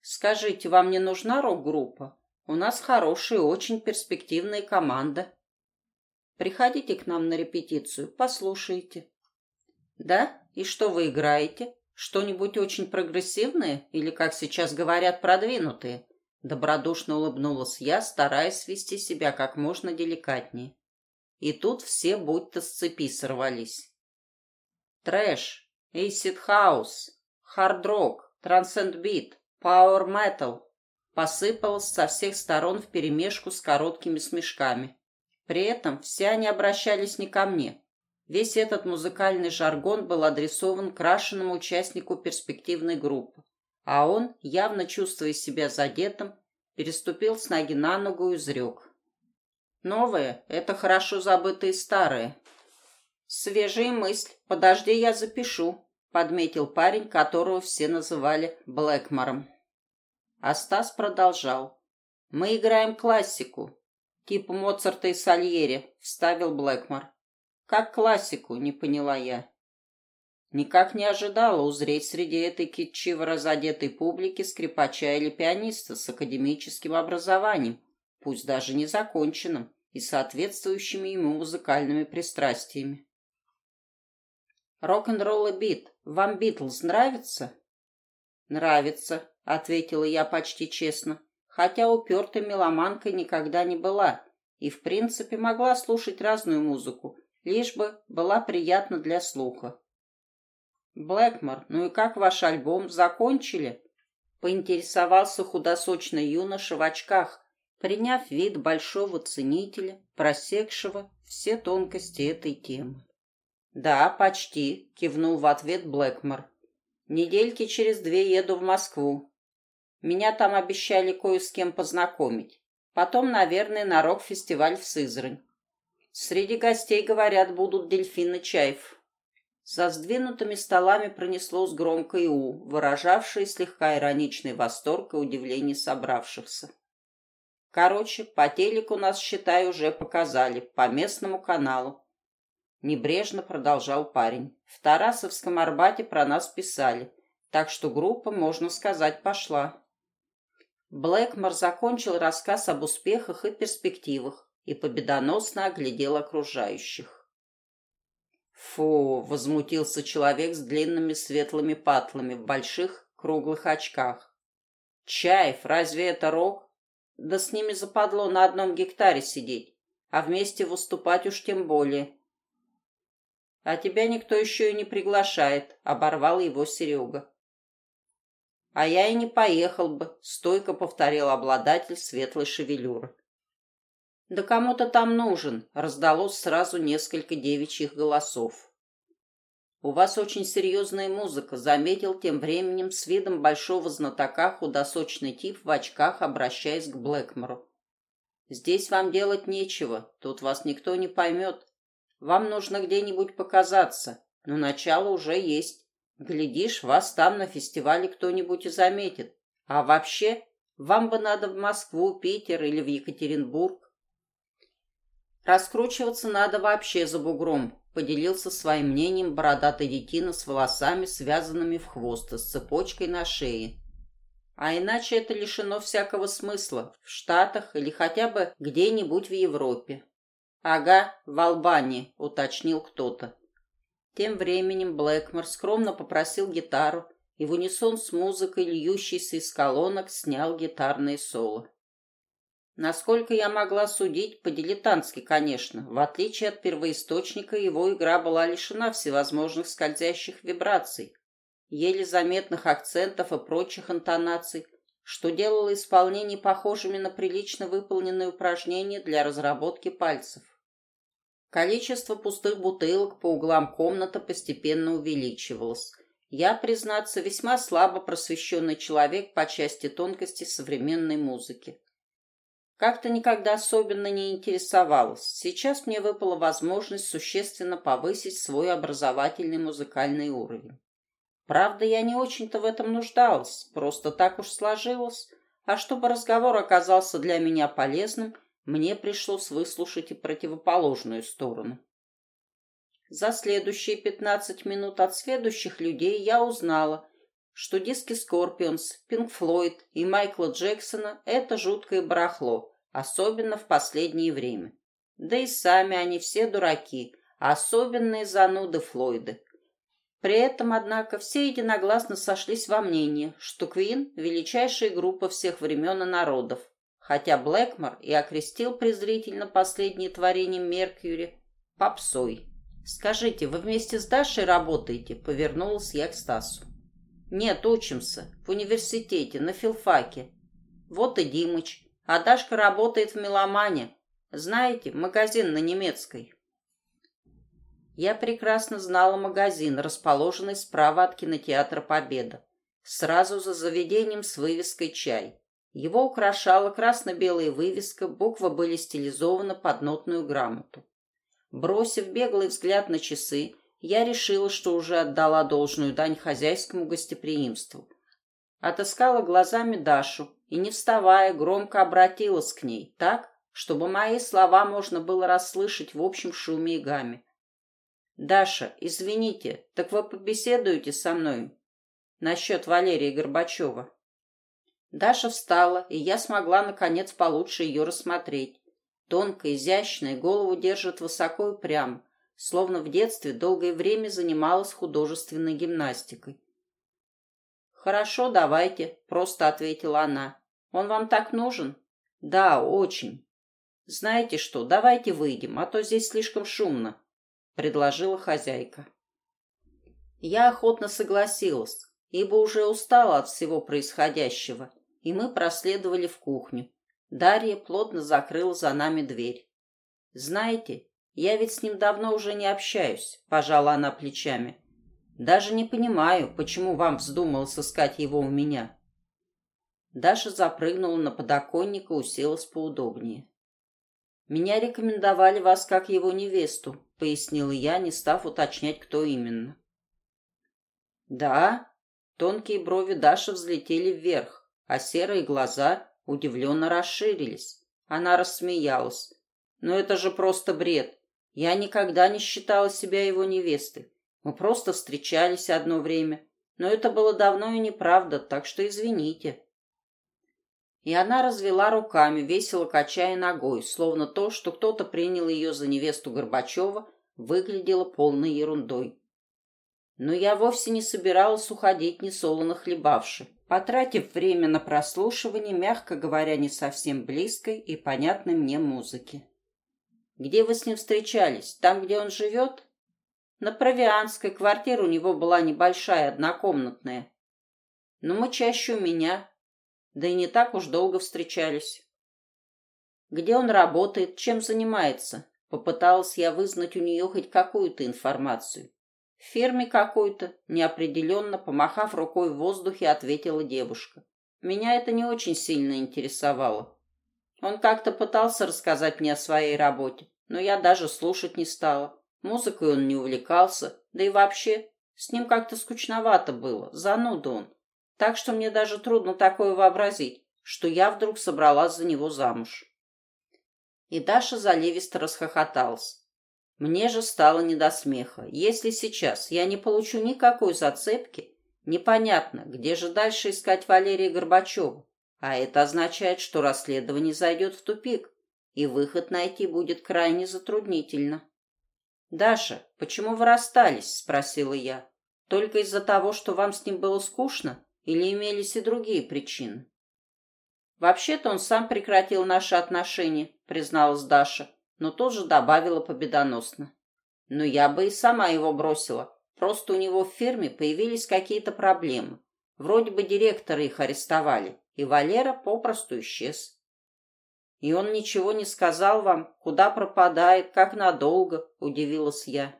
«Скажите, вам не нужна рок-группа? У нас хорошая, очень перспективная команда. Приходите к нам на репетицию, послушайте». «Да? И что вы играете?» Что-нибудь очень прогрессивное или, как сейчас говорят, продвинутые? Добродушно улыбнулась я, стараясь вести себя как можно деликатнее. И тут все будто с цепи сорвались. Трэш, acid house, хард-рок, trance and beat, power metal посыпалось со всех сторон вперемешку с короткими смешками. При этом все они обращались не ко мне, Весь этот музыкальный жаргон был адресован крашенному участнику перспективной группы, а он, явно чувствуя себя задетым, переступил с ноги на ногу и изрек. «Новое — это хорошо забытые старые». «Свежая мысль. Подожди, я запишу», — подметил парень, которого все называли Блэкмором. А Стас продолжал. «Мы играем классику, типа Моцарта и Сальери», — вставил Блэкмор. Как классику, не поняла я. Никак не ожидала узреть среди этой китчиво разодетой публики скрипача или пианиста с академическим образованием, пусть даже незаконченным, и соответствующими ему музыкальными пристрастиями. «Рок-н-ролл и бит. Вам Битлз нравится?» «Нравится», — ответила я почти честно, хотя упертой меломанкой никогда не была и, в принципе, могла слушать разную музыку, лишь бы была приятна для слуха. «Блэкмор, ну и как ваш альбом? Закончили?» Поинтересовался худосочный юноша в очках, приняв вид большого ценителя, просекшего все тонкости этой темы. «Да, почти», — кивнул в ответ Блэкмор. Недельки через две еду в Москву. Меня там обещали кое с кем познакомить. Потом, наверное, на рок-фестиваль в Сызрань. Среди гостей, говорят, будут дельфины Чаев. За сдвинутыми столами пронеслось громкое «у», выражавшее слегка ироничный восторг и удивление собравшихся. Короче, по телеку нас, считай, уже показали, по местному каналу. Небрежно продолжал парень. В Тарасовском Арбате про нас писали, так что группа, можно сказать, пошла. Блэкмор закончил рассказ об успехах и перспективах и победоносно оглядел окружающих. «Фу!» — возмутился человек с длинными светлыми патлами в больших круглых очках. «Чаев, разве это рок? Да с ними западло на одном гектаре сидеть, а вместе выступать уж тем более». «А тебя никто еще и не приглашает», — оборвал его Серега. «А я и не поехал бы», — стойко повторил обладатель светлой шевелюры. «Да кому-то там нужен», — раздалось сразу несколько девичьих голосов. «У вас очень серьезная музыка», — заметил тем временем с видом большого знатока худосочный тип в очках, обращаясь к Блэкмору. «Здесь вам делать нечего, тут вас никто не поймет. Вам нужно где-нибудь показаться, но начало уже есть. Глядишь, вас там на фестивале кто-нибудь и заметит. А вообще, вам бы надо в Москву, Питер или в Екатеринбург. Раскручиваться надо вообще за бугром, поделился своим мнением бородатый детина с волосами, связанными в хвост, с цепочкой на шее. А иначе это лишено всякого смысла в Штатах или хотя бы где-нибудь в Европе. «Ага, в Албании», — уточнил кто-то. Тем временем Блэкмор скромно попросил гитару и в унисон с музыкой, льющейся из колонок, снял гитарные соло. Насколько я могла судить, по-дилетантски, конечно. В отличие от первоисточника, его игра была лишена всевозможных скользящих вибраций, еле заметных акцентов и прочих интонаций, что делало исполнение похожими на прилично выполненные упражнения для разработки пальцев. Количество пустых бутылок по углам комнаты постепенно увеличивалось. Я, признаться, весьма слабо просвещенный человек по части тонкости современной музыки. Как-то никогда особенно не интересовалась. Сейчас мне выпала возможность существенно повысить свой образовательный музыкальный уровень. Правда, я не очень-то в этом нуждалась, просто так уж сложилось. А чтобы разговор оказался для меня полезным, мне пришлось выслушать и противоположную сторону. За следующие пятнадцать минут от следующих людей я узнала, что диски Scorpions, Pink Floyd и Майкла Джексона – это жуткое барахло, особенно в последнее время. Да и сами они все дураки, особенные зануды Флойды. При этом, однако, все единогласно сошлись во мнении, что Квин – величайшая группа всех времен и народов, хотя Блэкмор и окрестил презрительно последнее творение Меркьюри попсой. «Скажите, вы вместе с Дашей работаете?» – повернулась я к Стасу. «Нет, учимся. В университете, на филфаке. Вот и Димыч. А Дашка работает в меломане. Знаете, магазин на немецкой. Я прекрасно знала магазин, расположенный справа от кинотеатра «Победа». Сразу за заведением с вывеской «Чай». Его украшала красно-белая вывеска, буквы были стилизованы под нотную грамоту. Бросив беглый взгляд на часы, я решила, что уже отдала должную дань хозяйскому гостеприимству. Отыскала глазами Дашу, и, не вставая, громко обратилась к ней, так, чтобы мои слова можно было расслышать в общем шуме и гамме. «Даша, извините, так вы побеседуете со мной насчет Валерия Горбачева?» Даша встала, и я смогла, наконец, получше ее рассмотреть. Тонкая, изящная, голову держит высоко и прямо, словно в детстве долгое время занималась художественной гимнастикой. «Хорошо, давайте», — просто ответила она. Он вам так нужен? Да, очень. Знаете что, давайте выйдем, а то здесь слишком шумно, предложила хозяйка. Я охотно согласилась, ибо уже устала от всего происходящего, и мы проследовали в кухню. Дарья плотно закрыла за нами дверь. «Знаете, я ведь с ним давно уже не общаюсь», — пожала она плечами. Даже не понимаю, почему вам вздумалось искать его у меня. Даша запрыгнула на подоконник и уселась поудобнее. «Меня рекомендовали вас как его невесту», — пояснила я, не став уточнять, кто именно. «Да?» Тонкие брови Даши взлетели вверх, а серые глаза удивленно расширились. Она рассмеялась. «Но это же просто бред. Я никогда не считала себя его невестой. Мы просто встречались одно время. Но это было давно и неправда, так что извините». И она развела руками, весело качая ногой, словно то, что кто-то принял ее за невесту Горбачева, выглядело полной ерундой. Но я вовсе не собиралась уходить несолоно хлебавши, потратив время на прослушивание, мягко говоря, не совсем близкой и понятной мне музыки. «Где вы с ним встречались? Там, где он живет?» «На Провианской. Квартира у него была небольшая, однокомнатная. Но мы чаще у меня, да и не так уж долго встречались. Где он работает, чем занимается? Попыталась я вызнать у нее хоть какую-то информацию. В ферме какой-то, неопределенно, помахав рукой в воздухе, ответила девушка. Меня это не очень сильно интересовало. Он как-то пытался рассказать мне о своей работе, но я даже слушать не стала. Музыкой он не увлекался, да и вообще, с ним как-то скучновато было, зануда он. Так что мне даже трудно такое вообразить, что я вдруг собралась за него замуж. И Даша заливисто расхохоталась. Мне же стало не до смеха. Если сейчас я не получу никакой зацепки, непонятно, где же дальше искать Валерия Горбачева. А это означает, что расследование зайдет в тупик, и выход найти будет крайне затруднительно. «Даша, почему вы расстались?» – спросила я. «Только из-за того, что вам с ним было скучно?» Или имелись и другие причины? Вообще-то он сам прекратил наши отношения, призналась Даша, но тоже добавила победоносно. Но я бы и сама его бросила. Просто у него в фирме появились какие-то проблемы. Вроде бы директора их арестовали, и Валера попросту исчез. И он ничего не сказал вам, куда пропадает, как надолго, удивилась я.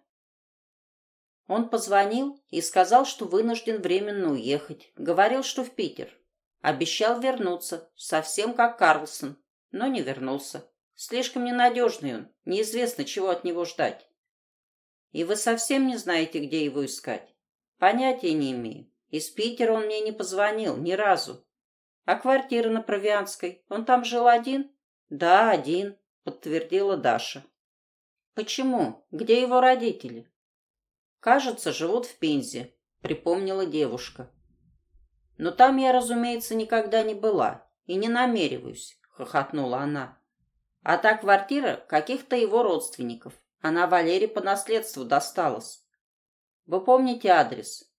Он позвонил и сказал, что вынужден временно уехать. Говорил, что в Питер. Обещал вернуться, совсем как Карлсон, но не вернулся. Слишком ненадежный он, неизвестно, чего от него ждать. И вы совсем не знаете, где его искать? Понятия не имею. Из Питера он мне не позвонил ни разу. А квартира на Провианской? Он там жил один? Да, один, подтвердила Даша. Почему? Где его родители? Кажется, живут в Пензе, припомнила девушка. Но там я, разумеется, никогда не была и не намереваюсь, хохотнула она. А та квартира каких-то его родственников. Она Валере по наследству досталась. Вы помните адрес?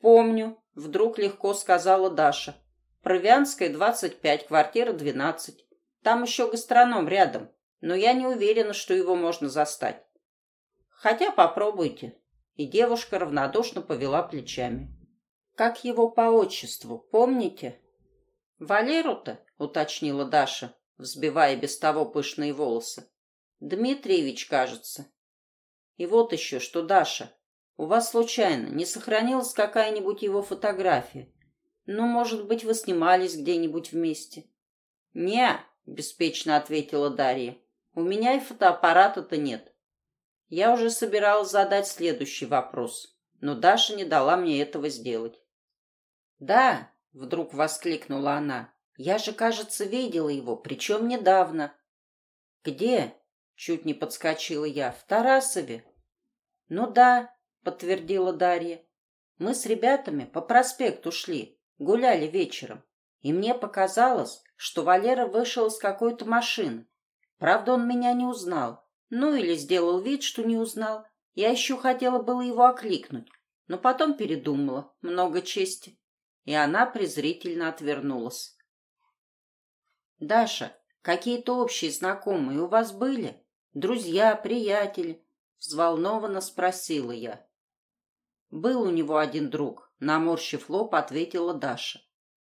Помню, вдруг легко сказала Даша. Провианская, 25, квартира 12. Там еще гастроном рядом, но я не уверена, что его можно застать. Хотя попробуйте. И девушка равнодушно повела плечами. Как его по отчеству, помните? Валеру-то, уточнила Даша, взбивая без того пышные волосы. Дмитриевич, кажется. И вот еще что, Даша, у вас случайно не сохранилась какая-нибудь его фотография? Ну, может быть, вы снимались где-нибудь вместе? Не, беспечно ответила Дарья. У меня и фотоаппарата-то нет. Я уже собиралась задать следующий вопрос, но Даша не дала мне этого сделать. «Да», — вдруг воскликнула она, — «я же, кажется, видела его, причем недавно». «Где?» — чуть не подскочила я. «В Тарасове». «Ну да», — подтвердила Дарья. «Мы с ребятами по проспекту шли, гуляли вечером, и мне показалось, что Валера вышел из какой-то машины. Правда, он меня не узнал, ну или сделал вид, что не узнал. Я еще хотела было его окликнуть, но потом передумала. Много чести. И она презрительно отвернулась. «Даша, какие-то общие знакомые у вас были? Друзья, приятели?» Взволнованно спросила я. «Был у него один друг», — наморщив лоб, ответила Даша.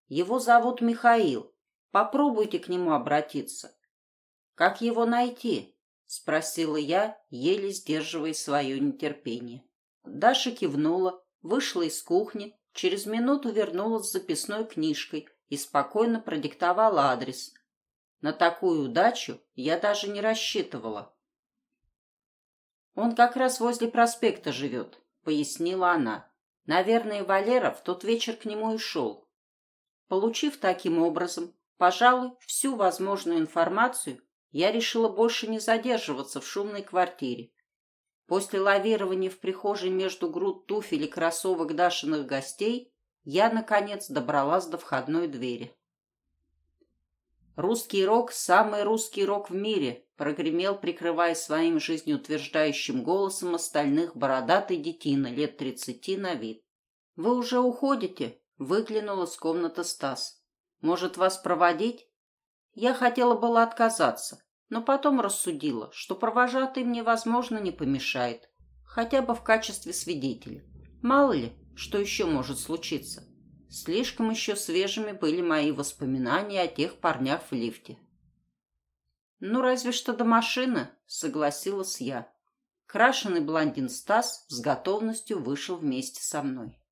«Его зовут Михаил. Попробуйте к нему обратиться». «Как его найти?» — спросила я, еле сдерживая свое нетерпение. Даша кивнула, вышла из кухни, через минуту вернулась с записной книжкой и спокойно продиктовала адрес. На такую удачу я даже не рассчитывала. «Он как раз возле проспекта живет», — пояснила она. Наверное, Валера в тот вечер к нему и шел. Получив таким образом, пожалуй, всю возможную информацию, я решила больше не задерживаться в шумной квартире. После лавирования в прихожей между груд туфель и кроссовок Дашиных гостей я, наконец, добралась до входной двери. «Русский рок – самый русский рок в мире», – прогремел, прикрывая своим жизнеутверждающим голосом остальных бородатый детина лет тридцати на вид. «Вы уже уходите?» – выглянула с комнаты Стас. «Может, вас проводить?» Я хотела было отказаться, но потом рассудила, что провожатый мне, возможно, не помешает, хотя бы в качестве свидетеля. Мало ли, что еще может случиться. Слишком еще свежими были мои воспоминания о тех парнях в лифте. «Ну, разве что до машины», — согласилась я. Крашеный блондин Стас с готовностью вышел вместе со мной.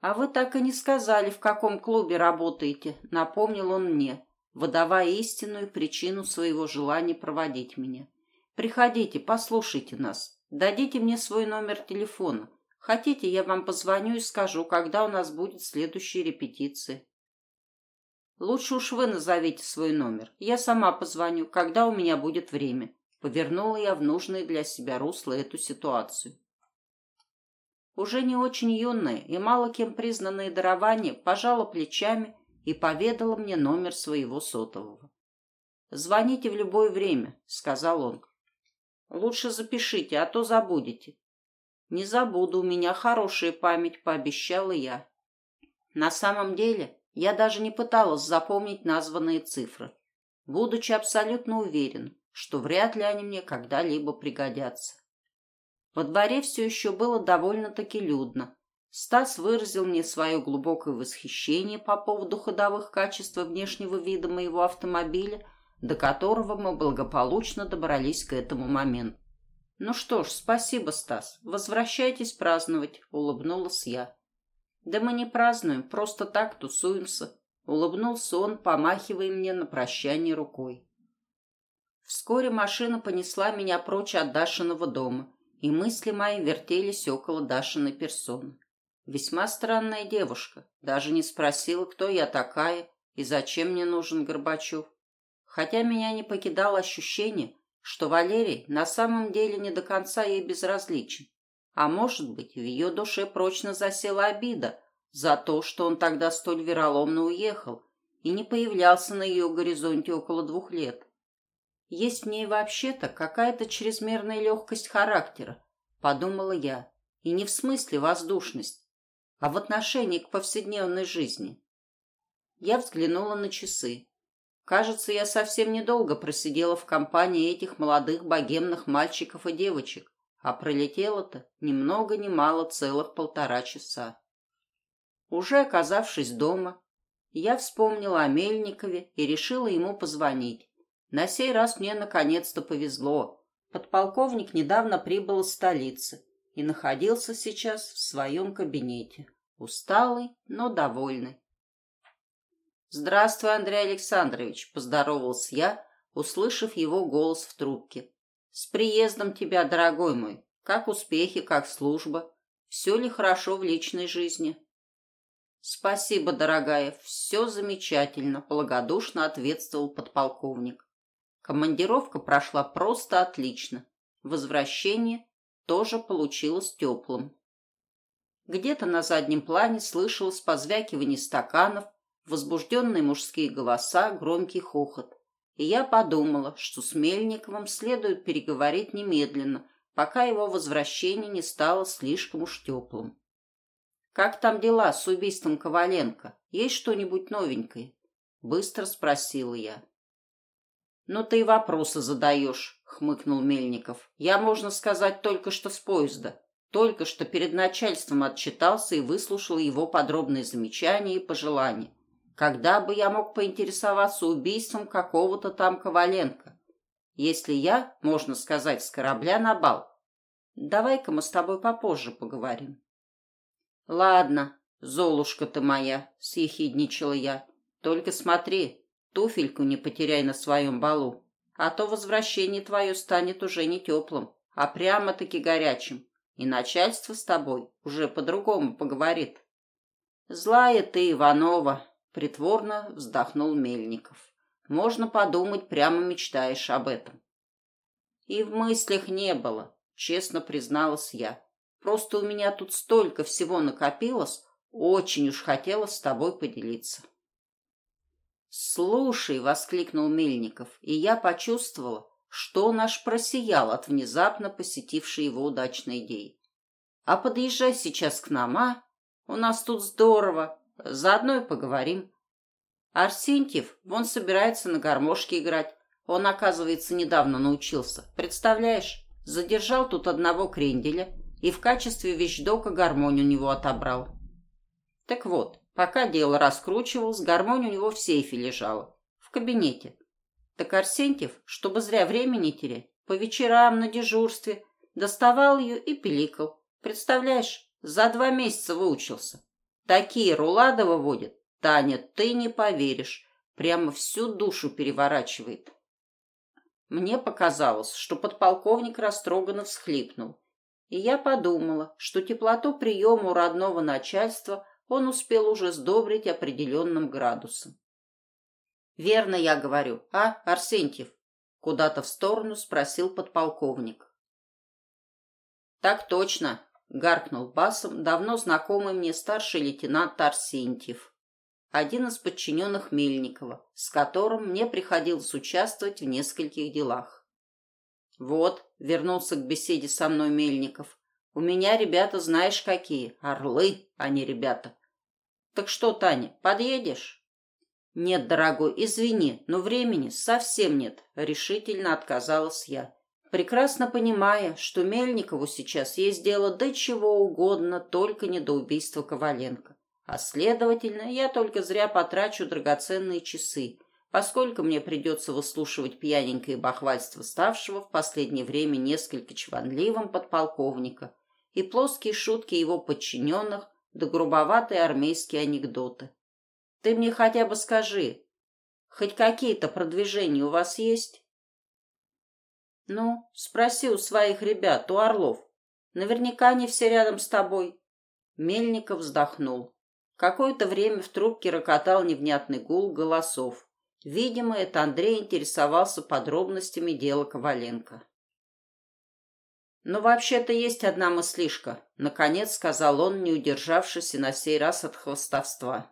«А вы так и не сказали, в каком клубе работаете», — напомнил он мне, выдавая истинную причину своего желания проводить меня. «Приходите, послушайте нас, дадите мне свой номер телефона. Хотите, я вам позвоню и скажу, когда у нас будет следующая репетиция. Лучше уж вы назовите свой номер. Я сама позвоню, когда у меня будет время. Повернула я в нужное для себя русло эту ситуацию. Уже не очень юная и мало кем признанное дарование пожала плечами и поведала мне номер своего сотового. «Звоните в любое время», — сказал он. «Лучше запишите, а то забудете. «Не забуду, у меня хорошая память», — пообещала я. На самом деле, я даже не пыталась запомнить названные цифры, будучи абсолютно уверен, что вряд ли они мне когда-либо пригодятся. Во дворе все еще было довольно-таки людно. Стас выразил мне свое глубокое восхищение по поводу ходовых качеств внешнего вида моего автомобиля, до которого мы благополучно добрались к этому моменту. «Ну что ж, спасибо, Стас. Возвращайтесь праздновать», — улыбнулась я. «Да мы не празднуем, просто так тусуемся», — улыбнулся он, помахивая мне на прощание рукой. Вскоре машина понесла меня прочь от Дашиного дома, и мысли мои вертелись около Дашиной персоны. Весьма странная девушка, даже не спросила, кто я такая и зачем мне нужен Горбачев. Хотя меня не покидало ощущение, что Валерий на самом деле не до конца ей безразличен. А может быть, в ее душе прочно засела обида за то, что он тогда столь вероломно уехал и не появлялся на ее горизонте около двух лет. Есть в ней вообще-то какая-то чрезмерная легкость характера, подумала я, и не в смысле воздушность, а в отношении к повседневной жизни. Я взглянула на часы. Кажется, я совсем недолго просидела в компании этих молодых богемных мальчиков и девочек, а пролетело-то ни много ни мало целых полтора часа. Уже оказавшись дома, я вспомнила о Мельникове и решила ему позвонить. На сей раз мне наконец-то повезло. Подполковник недавно прибыл из столицы и находился сейчас в своем кабинете, усталый, но довольный. «Здравствуй, Андрей Александрович», — поздоровался я, услышав его голос в трубке. «С приездом тебя, дорогой мой. Как успехи, как служба? Все ли хорошо в личной жизни?» «Спасибо, дорогая, все замечательно», — благодушно ответствовал подполковник. Командировка прошла просто отлично. Возвращение тоже получилось теплым. Где-то на заднем плане слышалось позвякивание стаканов, возбужденные мужские голоса, громкий хохот. И я подумала, что с Мельниковым следует переговорить немедленно, пока его возвращение не стало слишком уж теплым. «Как там дела с убийством Коваленко? Есть что-нибудь новенькое?» Быстро спросила я. «Ну ты и вопросы задаешь», — хмыкнул Мельников. «Я, можно сказать, только что с поезда. Только что перед начальством отчитался и выслушал его подробные замечания и пожелания. Когда бы я мог поинтересоваться убийством какого-то там Коваленко? Если я, можно сказать, с корабля на бал. Давай-ка мы с тобой попозже поговорим. Ладно, Золушка ты моя, съехидничала я. Только смотри, туфельку не потеряй на своем балу, а то возвращение твое станет уже не теплым, а прямо-таки горячим, и начальство с тобой уже по-другому поговорит. Злая ты, Иванова, притворно вздохнул Мельников. Можно подумать, прямо мечтаешь об этом. И в мыслях не было, честно призналась я. Просто у меня тут столько всего накопилось, очень уж хотела с тобой поделиться. «Слушай!» — воскликнул Мельников, и я почувствовала, что он аж просиял от внезапно посетившей его удачной идеи. «А подъезжай сейчас к нам, а? У нас тут здорово. Заодно и поговорим. Арсентьев, вон собирается на гармошке играть. Он, оказывается, недавно научился. Представляешь, задержал тут одного кренделя и в качестве вещдока гармонь у него отобрал. Так вот, пока дело раскручивалось, гармонь у него в сейфе лежала, в кабинете. Так Арсентьев, чтобы зря времени терять, по вечерам на дежурстве доставал ее и пиликал. Представляешь, за два месяца выучился. Такие рулады выводят. Таня, ты не поверишь. Прямо всю душу переворачивает. Мне показалось, что подполковник растроганно всхлипнул. И я подумала, что теплоту приема у родного начальства он успел уже сдобрить определенным градусом. «Верно я говорю, а, Арсентьев?» Куда-то в сторону спросил подполковник. «Так точно», — гаркнул басом давно знакомый мне старший лейтенант Арсентьев, один из подчиненных Мельникова, с которым мне приходилось участвовать в нескольких делах. «Вот», — вернулся к беседе со мной Мельников, — «у меня ребята знаешь какие, орлы, а не ребята. Так что, Таня, подъедешь?» «Нет, дорогой, извини, но времени совсем нет», — решительно отказалась я прекрасно понимая, что Мельникову сейчас есть дело до чего угодно, только не до убийства Коваленко. А следовательно, я только зря потрачу драгоценные часы, поскольку мне придется выслушивать пьяненькое бахвальство ставшего в последнее время несколько чванливым подполковника и плоские шутки его подчиненных да грубоватые армейские анекдоты. Ты мне хотя бы скажи, хоть какие-то продвижения у вас есть? «Ну, спроси у своих ребят, у орлов. Наверняка они все рядом с тобой». Мельников вздохнул. Какое-то время в трубке рокотал невнятный гул голосов. Видимо, это Андрей интересовался подробностями дела Коваленко. «Но вообще-то есть одна мыслишка», — наконец сказал он, не удержавшись и на сей раз от хвостовства.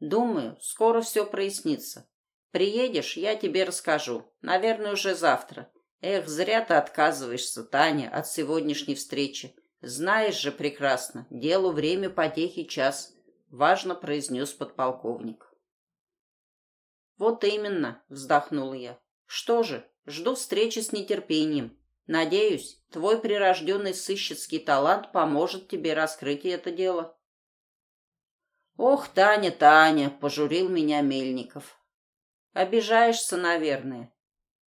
«Думаю, скоро все прояснится. Приедешь, я тебе расскажу. Наверное, уже завтра. Эх, зря ты отказываешься, Таня, от сегодняшней встречи. Знаешь же прекрасно, делу время потехи час, важно произнес подполковник. Вот именно, вздохнула я. Что же, жду встречи с нетерпением. Надеюсь, твой прирожденный сыщицкий талант поможет тебе раскрыть это дело. Ох, Таня, Таня, пожурил меня Мельников. Обижаешься, наверное.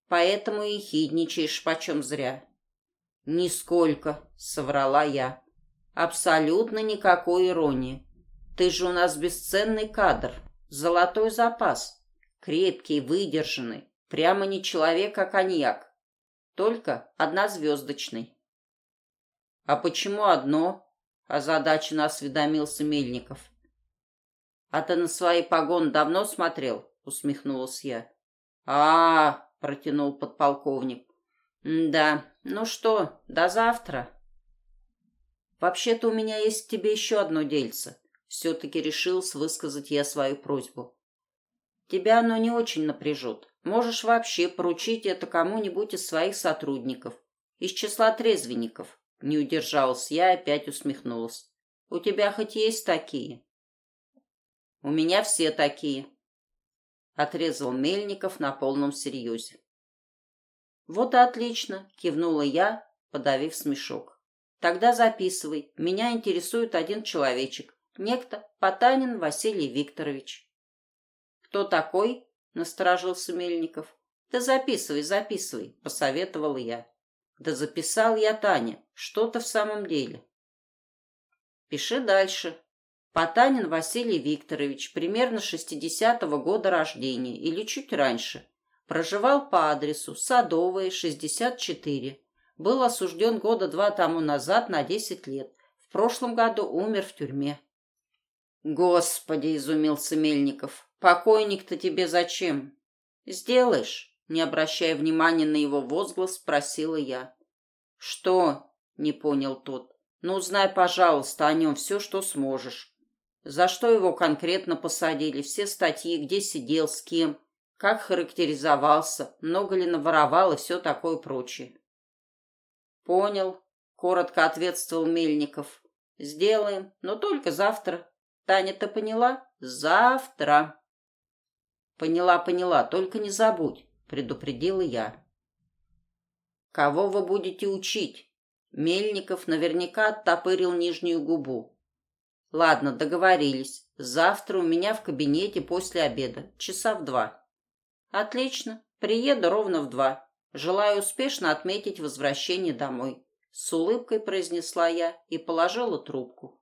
Поэтому и хидничаешь почем зря. Нисколько, соврала я. Абсолютно никакой иронии. Ты же у нас бесценный кадр, золотой запас. Крепкий, выдержанный, прямо не человек, а коньяк. Только однозвездочный. А почему одно? Озадаченно осведомился Мельников. А ты на свои погоны давно смотрел? Усмехнулась я. А, — протянул подполковник. «Да, ну что, до завтра». «Вообще-то у меня есть к тебе еще одно дельце». Все-таки решился высказать я свою просьбу. «Тебя оно не очень напряжет. Можешь вообще поручить это кому-нибудь из своих сотрудников, из числа трезвенников». Не удержалась я и опять усмехнулась. «У тебя хоть есть такие?» «У меня все такие», отрезал Мельников на полном серьезе. Вот и отлично, кивнула я, подавив смешок. Тогда записывай. Меня интересует один человечек. Некто Потанин Василий Викторович. Кто такой? насторожился Мельников. Ты записывай, записывай, посоветовал я. Да записал я Таня. Что-то в самом деле. Пиши дальше. Потанин Василий Викторович, примерно 60-го года рождения или чуть раньше. Проживал по адресу Садовая, 64. Был осужден года два тому назад на 10 лет. В прошлом году умер в тюрьме. Господи, изумился Мельников. Покойник-то тебе зачем? Сделаешь? Не обращая внимания на его возглас, спросила я. Что? Не понял тот. Ну, узнай, пожалуйста, о нем все, что сможешь. За что его конкретно посадили, все статьи, где сидел, с кем, как характеризовался, много ли наворовал и все такое прочее. Понял, коротко ответствовал Мельников. Сделаем, но только завтра. Таня, ты поняла? Завтра. Поняла, поняла, только не забудь, предупредила я. Кого вы будете учить? Мельников наверняка оттопырил нижнюю губу. Ладно, договорились. Завтра у меня в кабинете после обеда, часа в два. Отлично. Приеду ровно в два. Желаю успешно отметить возвращение домой. С улыбкой произнесла я и положила трубку.